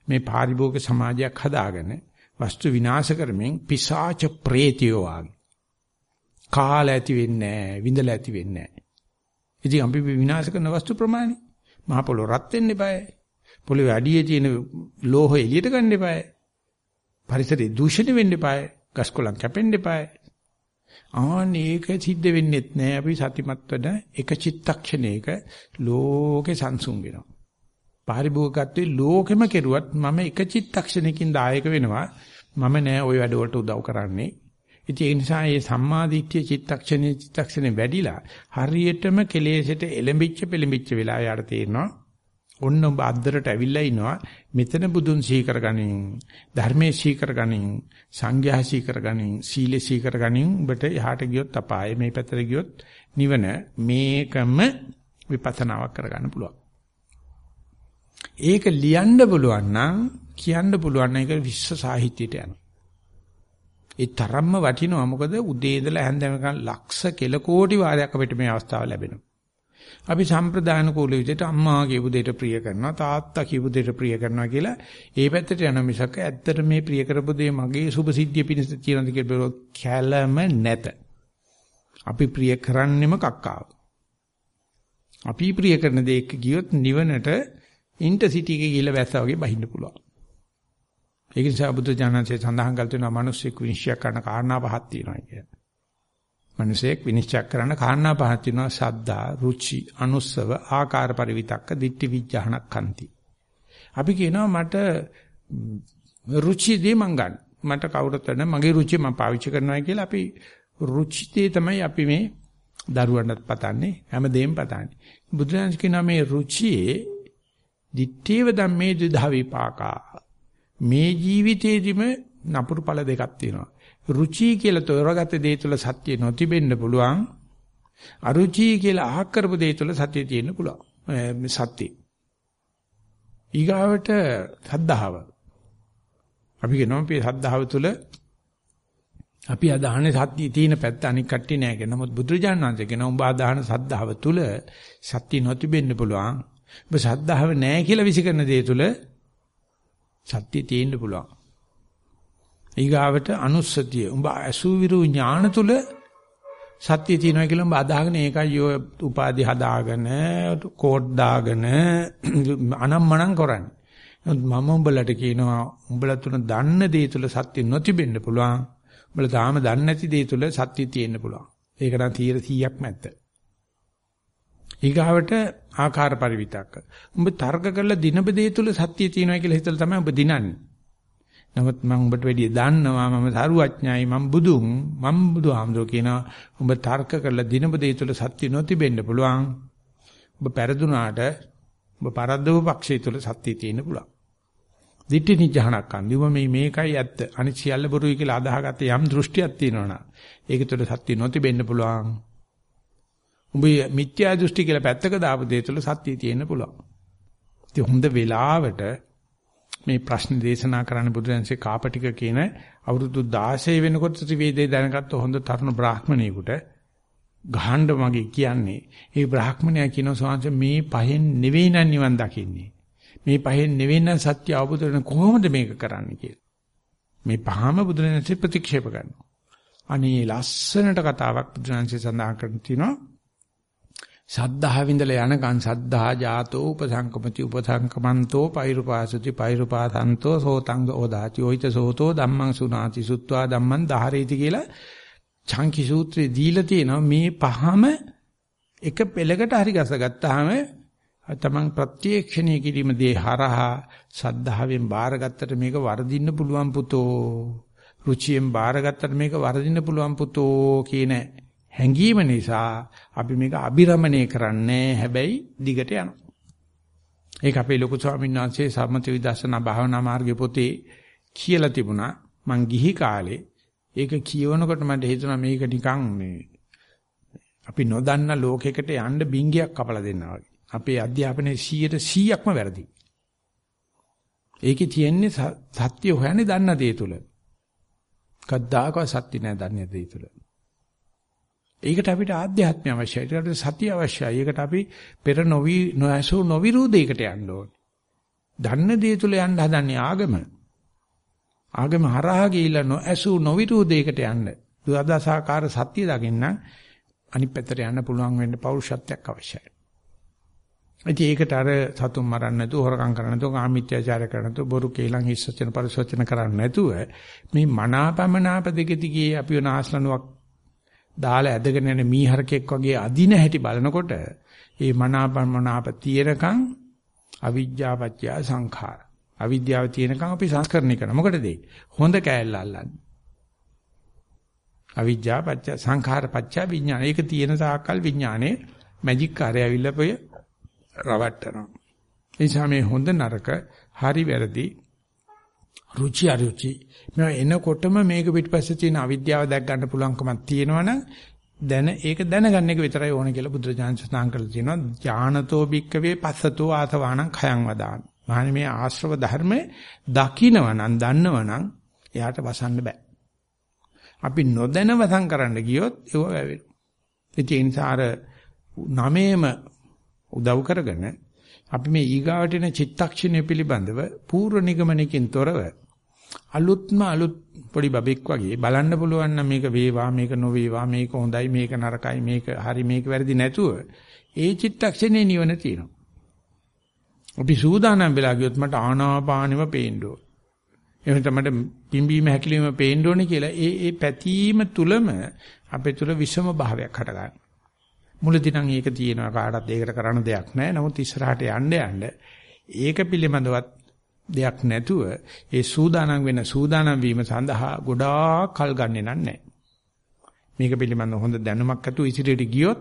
මේ පාරිභෝගික සමාජයක් හදාගෙන වස්තු විනාශ කරමින් පිසාච ප්‍රේතියෝ ආගේ කාලා ඇති වෙන්නේ නැහැ, විඳලා ඇති වෙන්නේ නැහැ. ඉතින් අපි විනාශ කරන වස්තු ප්‍රමාණය මහ පොළොව රත් වෙන්න eBay. පොළොවේ අඩියේ තියෙන ලෝහ එළියට ගන්න eBay. පරිසරය දූෂණය වෙන්න eBay. ගස්කොලන් කැපෙන්න eBay. ආනේක සිද්ධ වෙන්නේත් නැහැ. අපි සතිමත් වෙන එක චිත්තක්ෂණයක ලෝකේ සංසුන් වෙනවා. පාරිභෝගිකත්වයේ ලෝකෙම කෙරුවත් මම එක චිත්තක්ෂණයකින් දායක වෙනවා. මම නෑ ওই වැඩ වලට උදව් කරන්නේ. ඉතින් ඒ නිසා මේ සම්මාදිට්ඨිය චිත්තක්ෂණේ චිත්තක්ෂණේ වැඩිලා හරියටම කෙලෙසට එලඹිච්ච පෙලඹිච්ච වෙලා යාට තේරෙනවා ඔන්න ඔබ අද්දරට ඇවිල්ලා ඉනවා. මෙතන බුදුන් සීකර ගනින් ධර්මයේ සීකර ගනින් සංඝයා සීකර ගනින් සීලේ සීකර ගනින් ඔබට එහාට ගියොත් අපායේ මේ පැත්තට ගියොත් නිවන මේකම විපස්සනාවක් කරගන්න පුළුවන්. ඒක ලියන්න පුළුවන් නම් කියන්න පුළුවන් නම් ඒක විශ්ව සාහිත්‍යයට යනවා. ඒ තරම්ම වටිනවා. මොකද උදේ ඉඳලා හැන්ද වෙනකන් ලක්ෂ කෙල කෝටි වාරයක් අපිට මේ අවස්ථාව ලැබෙනවා. අපි සම්ප්‍රදාන කූල විදිහට අම්මා කියපු දෙයට ප්‍රිය කරනවා තාත්තා කියපු දෙයට ප්‍රිය කරනවා කියලා ඒ පැත්තට යන මිසක ඇත්තට මේ ප්‍රිය කරපු දේ මගේ සුභ සිද්ධිය පිණිස කියනද කියලා කැළම නැත. අපි ප්‍රිය කරන්නෙම කක්කාව. අපි ප්‍රිය කරන දේ එක්ක ගියොත් නිවනට ඉන්ටර්සිටි එකේ ගිහිල්ලා වැස්සා වගේ බහින්න පුළුවන්. ඒක නිසා බුදු දානන්සේ සඳහන් කළ තියෙනවා මිනිස්සෙක් විනිශ්චය කරන කාරණා පහක් තියෙනවා කියලා. මිනිසෙක් විනිශ්චය කරන කාරණා පහක් තියෙනවා සද්දා, රුචි, අනුස්සව, ආකාර පරිවිතක්ක, දිට්ඨි විඥානක් කන්ති. අපි කියනවා මට රුචි දේ මං ගන්න. මට කවුරුත් වැඩ මගේ රුචිය මම පාවිච්චි කරනවා කියලා අපි රුචිතේ තමයි අපි මේ දරුවන්ටත් පතන්නේ හැමදේම පතන්නේ. බුදුරජාණන් කියනවා මේ රුචියේ දිත්තේව ධම්මේ ද්විධා විපාකා. මේ ජීවිතේදිම නපුරු ඵල දෙකක් තියෙනවා. රුචි කියලා තෝරගත්ත දේ තුළ සත්‍ය නොතිබෙන්න පුළුවන්. අරුචි කියලා අහක් කරපු දේ තුළ සත්‍ය තියෙන්න පුළුවන්. සත්‍ය. ඊගාවට සද්ධාව. අපි කියනවා මේ සද්ධාව තුළ අපි අදහන්නේ සත්‍ය තියෙන පැත්ත අනික් කට්ටිය නෑ කියන. නමුත් බුදුරජාණන් වහන්සේ කියන උඹ අදහන සද්ධාව තුළ සත්‍ය නොතිබෙන්න පුළුවන්. ඔබ සද්ධාව නෑ කියලා විසිකරන දේ තුළ සත්‍ය තියෙන්න පුළුවන්. ඊගාවට අනුස්සතිය. උඹ අසුවිරු ඥාන තුල සත්‍ය තියෙනවා කියලා උඹ අදාගෙන ඒකයි ඔය උපාදි හදාගෙන කෝඩ් දාගෙන අනම්මනම් කරන්නේ. මම උඹලට කියනවා උඹලා තුන දන්න දේ තුල සත්‍ය නොතිබෙන්න පුළුවන්. උඹලා තාම දන්නේ නැති දේ තුල සත්‍ය තියෙන්න පුළුවන්. ඒක නම් 100ක් නැත්ත. ඊගාවට ආකාර පරිවිතක්ක. උඹ තර්ක කරලා දිනබ දේ තුල සත්‍ය තියෙනවා කියලා හිතලා තමයි උඹ දිනන්නේ. නමුත් මම උඹට වැඩිය දන්නවා මම සරුවඥයි මම බුදුන් මම බුදුහාමුදුරුවෝ කියනවා උඹ තර්ක කරලා දිනප දේ තුල සත්‍ය නොතිබෙන්න පුළුවන්. ඔබ පෙරදුනාට ඔබ පරද්දව පක්ෂය තුල සත්‍ය තියෙන්න පුළුවන්. දිට්ඨි නිජහනක් අන්දිම මේ මේකයි ඇත්ත. අනිත් සියල්ල බොරුයි කියලා අදහගත්තේ යම් දෘෂ්ටියක් තියෙනවනම් ඒක තුළ සත්‍ය නොතිබෙන්න පුළුවන්. උඹ මිත්‍යා දෘෂ්ටි කියලා පැත්තක දාපු දේ තුළ සත්‍ය තියෙන්න පුළුවන්. ඉතින් හොඳ වෙලාවට මේ ප්‍රශ්න දේශනා කරන්න බුදුරජාන්සේ කාපටික කියන අවුරුදු 16 වෙනකොට ත්‍රිවේදේ දැනගත්ත හොඳ තරුණ බ්‍රාහ්මණයෙකුට ගහන්න මගේ කියන්නේ ඒ බ්‍රාහ්මණයා කියන සෝංශ මේ පහෙන් නෙවෙයි නම් නිවන් දකින්නේ. මේ පහෙන් නෙවෙයි නම් සත්‍ය අවබෝධ කරන කොහොමද මේක කරන්නේ කියලා. මේ පහම බුදුරජාන්සේ ප්‍රතික්ෂේප කරනවා. අනේ ලස්සනට කතාවක් බුදුරජාන්සේ සඳහන් කරන තිනවා. සද්ධා විඳලා යනකන් සද්ධා ජාතෝ උපසංකමති උපසංකමන්තෝ පෛරුපාසති පෛරුපාසන්තෝ සෝතංග ඕදාති ඔයිත සෝතෝ ධම්මං සුනාති සුත්වා ධම්මං දහරේති කියලා චංකි සූත්‍රයේ දීලා තියෙනවා. මේ පහම එක පෙළකට හරි ගසගත්තාම තමන් ප්‍රත්‍යක්ෂණය කිරීම දේ හරහා සද්ධාවෙන් බාරගත්තට මේක වර්ධින්න පුළුවන් පුතෝ. රුචියෙන් බාරගත්තට මේක වර්ධින්න පුළුවන් පුතෝ කියන හැඟීම නිසා අපි මේක අබිරමණය කරන්නේ හැබැයි දිගට යනවා. ඒක අපේ ලොකු ස්වාමීන් වහන්සේ සම්මත විදර්ශනා භාවනා මාර්ගයේ පොතේ කියලා තිබුණා. මං ගිහි කාලේ ඒක කියවනකොට මට හිතුණා මේක නිකන් මේ අපි නොදන්න ලෝකයකට යන්න බින්ගයක් කපලා දෙන්නා වගේ. අපේ අධ්‍යාපනයේ 100%ක්ම වැරදි. ඒකේ තියෙන්නේ සත්‍ය හොයන්නේ දන්න දේ තුල. කද්දාකව සත්‍ය නැහැ දන්නේ දේ තුල. ඒකට අපිට ආධ්‍යාත්මය අවශ්‍යයි. ඒකට සතිය අවශ්‍යයි. ඒකට අපි පෙර නොවි නොඇසු නොවිරුදයකට යන්න ඕනේ. දන්න දේ තුල යන්න හදන්නේ ආගම. ආගම හරහා ගිහිල්ලා නොඇසු නොවිරුදයකට යන්න. දුරදසාකාර සත්‍ය දකින්න අනිත් පැත්තට යන්න පුළුවන් වෙන්න පෞරුෂත්වයක් අවශ්‍යයි. ඉතින් ඒකට අර සතුන් මරන්න නැතුව හොරකම් කරන්න නැතුව කාමීත්‍යාචාර කරන්න නැතුව බොරු කේලම් හිස්සචන පරිසවචන කරන්න නැතුව මේ මනාපමනාප දෙකදී ගියේ අපි වනාස්ලනුවක් දාලා ඇදගෙන යන මීහරකෙක් වගේ අදින හැටි බලනකොට ඒ මනාපමනාප තියෙනකන් අවිජ්ජාපච්චය සංඛාර. අවිද්‍යාව තියෙනකන් අපි සංස්කරණය කරනවා. මොකටද ඒ? හොඳ කෑල්ල අල්ලන්නේ. අවිජ්ජාපච්ච සංඛාරපච්ච විඥාන. ඒක තියෙන තාක්කල් විඥානේ මැජික් කාර්යය ඇවිල්ලා පොය රවට්ටනවා. ඒ නිසා මේ හොඳ නරක හරි වැරදි රුචි අරුචි මේ එනකොටම මේක පිටිපස්සේ තියෙන අවිද්‍යාව දැක් ගන්න පුළුවන්කමක් තියෙනවනම් දැන ඒක දැනගන්න එක විතරයි ඕන කියලා බුදුරජාණන් සඳහන් කරලා තියෙනවා ඥානතෝ භික්කවේ පස්සතෝ ආතවාණං khයං වදාන. මහණනි මේ ආශ්‍රව ධර්මේ දකින්නවනම් දන්නවනම් එයාට වසන්න බෑ. අපි නොදැන වසන් කරන්න ගියොත් ඒව වැවෙනවා. ඒ නිසා අර නමේම උදව් කරගෙන අපි මේ ඊගාවට එන චිත්තක්ෂණය පිළිබඳව පූර්ව නිගමනකින් තොරව අලුත්ම අලුත් පොඩි බබෙක් වගේ බලන්න පුළුවන් නම් මේක වේවා මේක නොවේවා මේක හොඳයි මේක නරකයි මේක හරි මේක වැරදි නැතුව ඒ චිත්තක්ෂණේ නිවන තියෙනවා. අපි සූදානම් වෙලා ගියොත් මට ආනාපානෙම පේන්න ඕන. එහෙනම් තමයි පිම්බීම හැකිලිම පේන්න ඕනේ කියලා ඒ ඒ පැතීම තුලම අපේ තුල විෂම භාවයක් හටගන්නවා. මුලදී නම් ඒක තියෙනවා කාටවත් ඒකට කරන්න දෙයක් නැහැ. නමුත් ඉස්සරහට යන්න යන්න ඒක පිළිබඳවත් දෙයක් නැතුව ඒ සූදානම් වෙන සූදානම් වීම සඳහා ගොඩාක් කල් ගන්නෙ නැහැ. මේක පිළිබඳව හොඳ දැනුමක් ඇතුව ඉදිරියට ගියොත්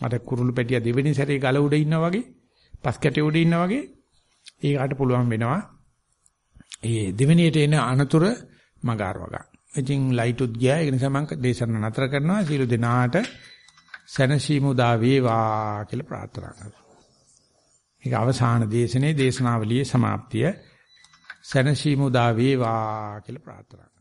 අර කුරුළු පැටිය දෙවෙනි සැරේ ගල උඩ ඉන්නා වගේ, පස් කැටේ උඩ ඉන්නා වගේ ඒකට පුළුවන් වෙනවා. ඒ දෙවෙනියට එන අනතුරු මගාරව ගන්න. ඉතින් ලයිට් උත් ගියා. ඒ නිසා මම දේශන නතර කරනවා. සියලු දෙනාට සැනසීම උදා වේවා කියලා ප්‍රාර්ථනා කරනවා. මේක අවසාන දේශනේ දේශනාවලියේ સમાප්තිය. සැනසීම උදා වේවා කියලා ප්‍රාර්ථනා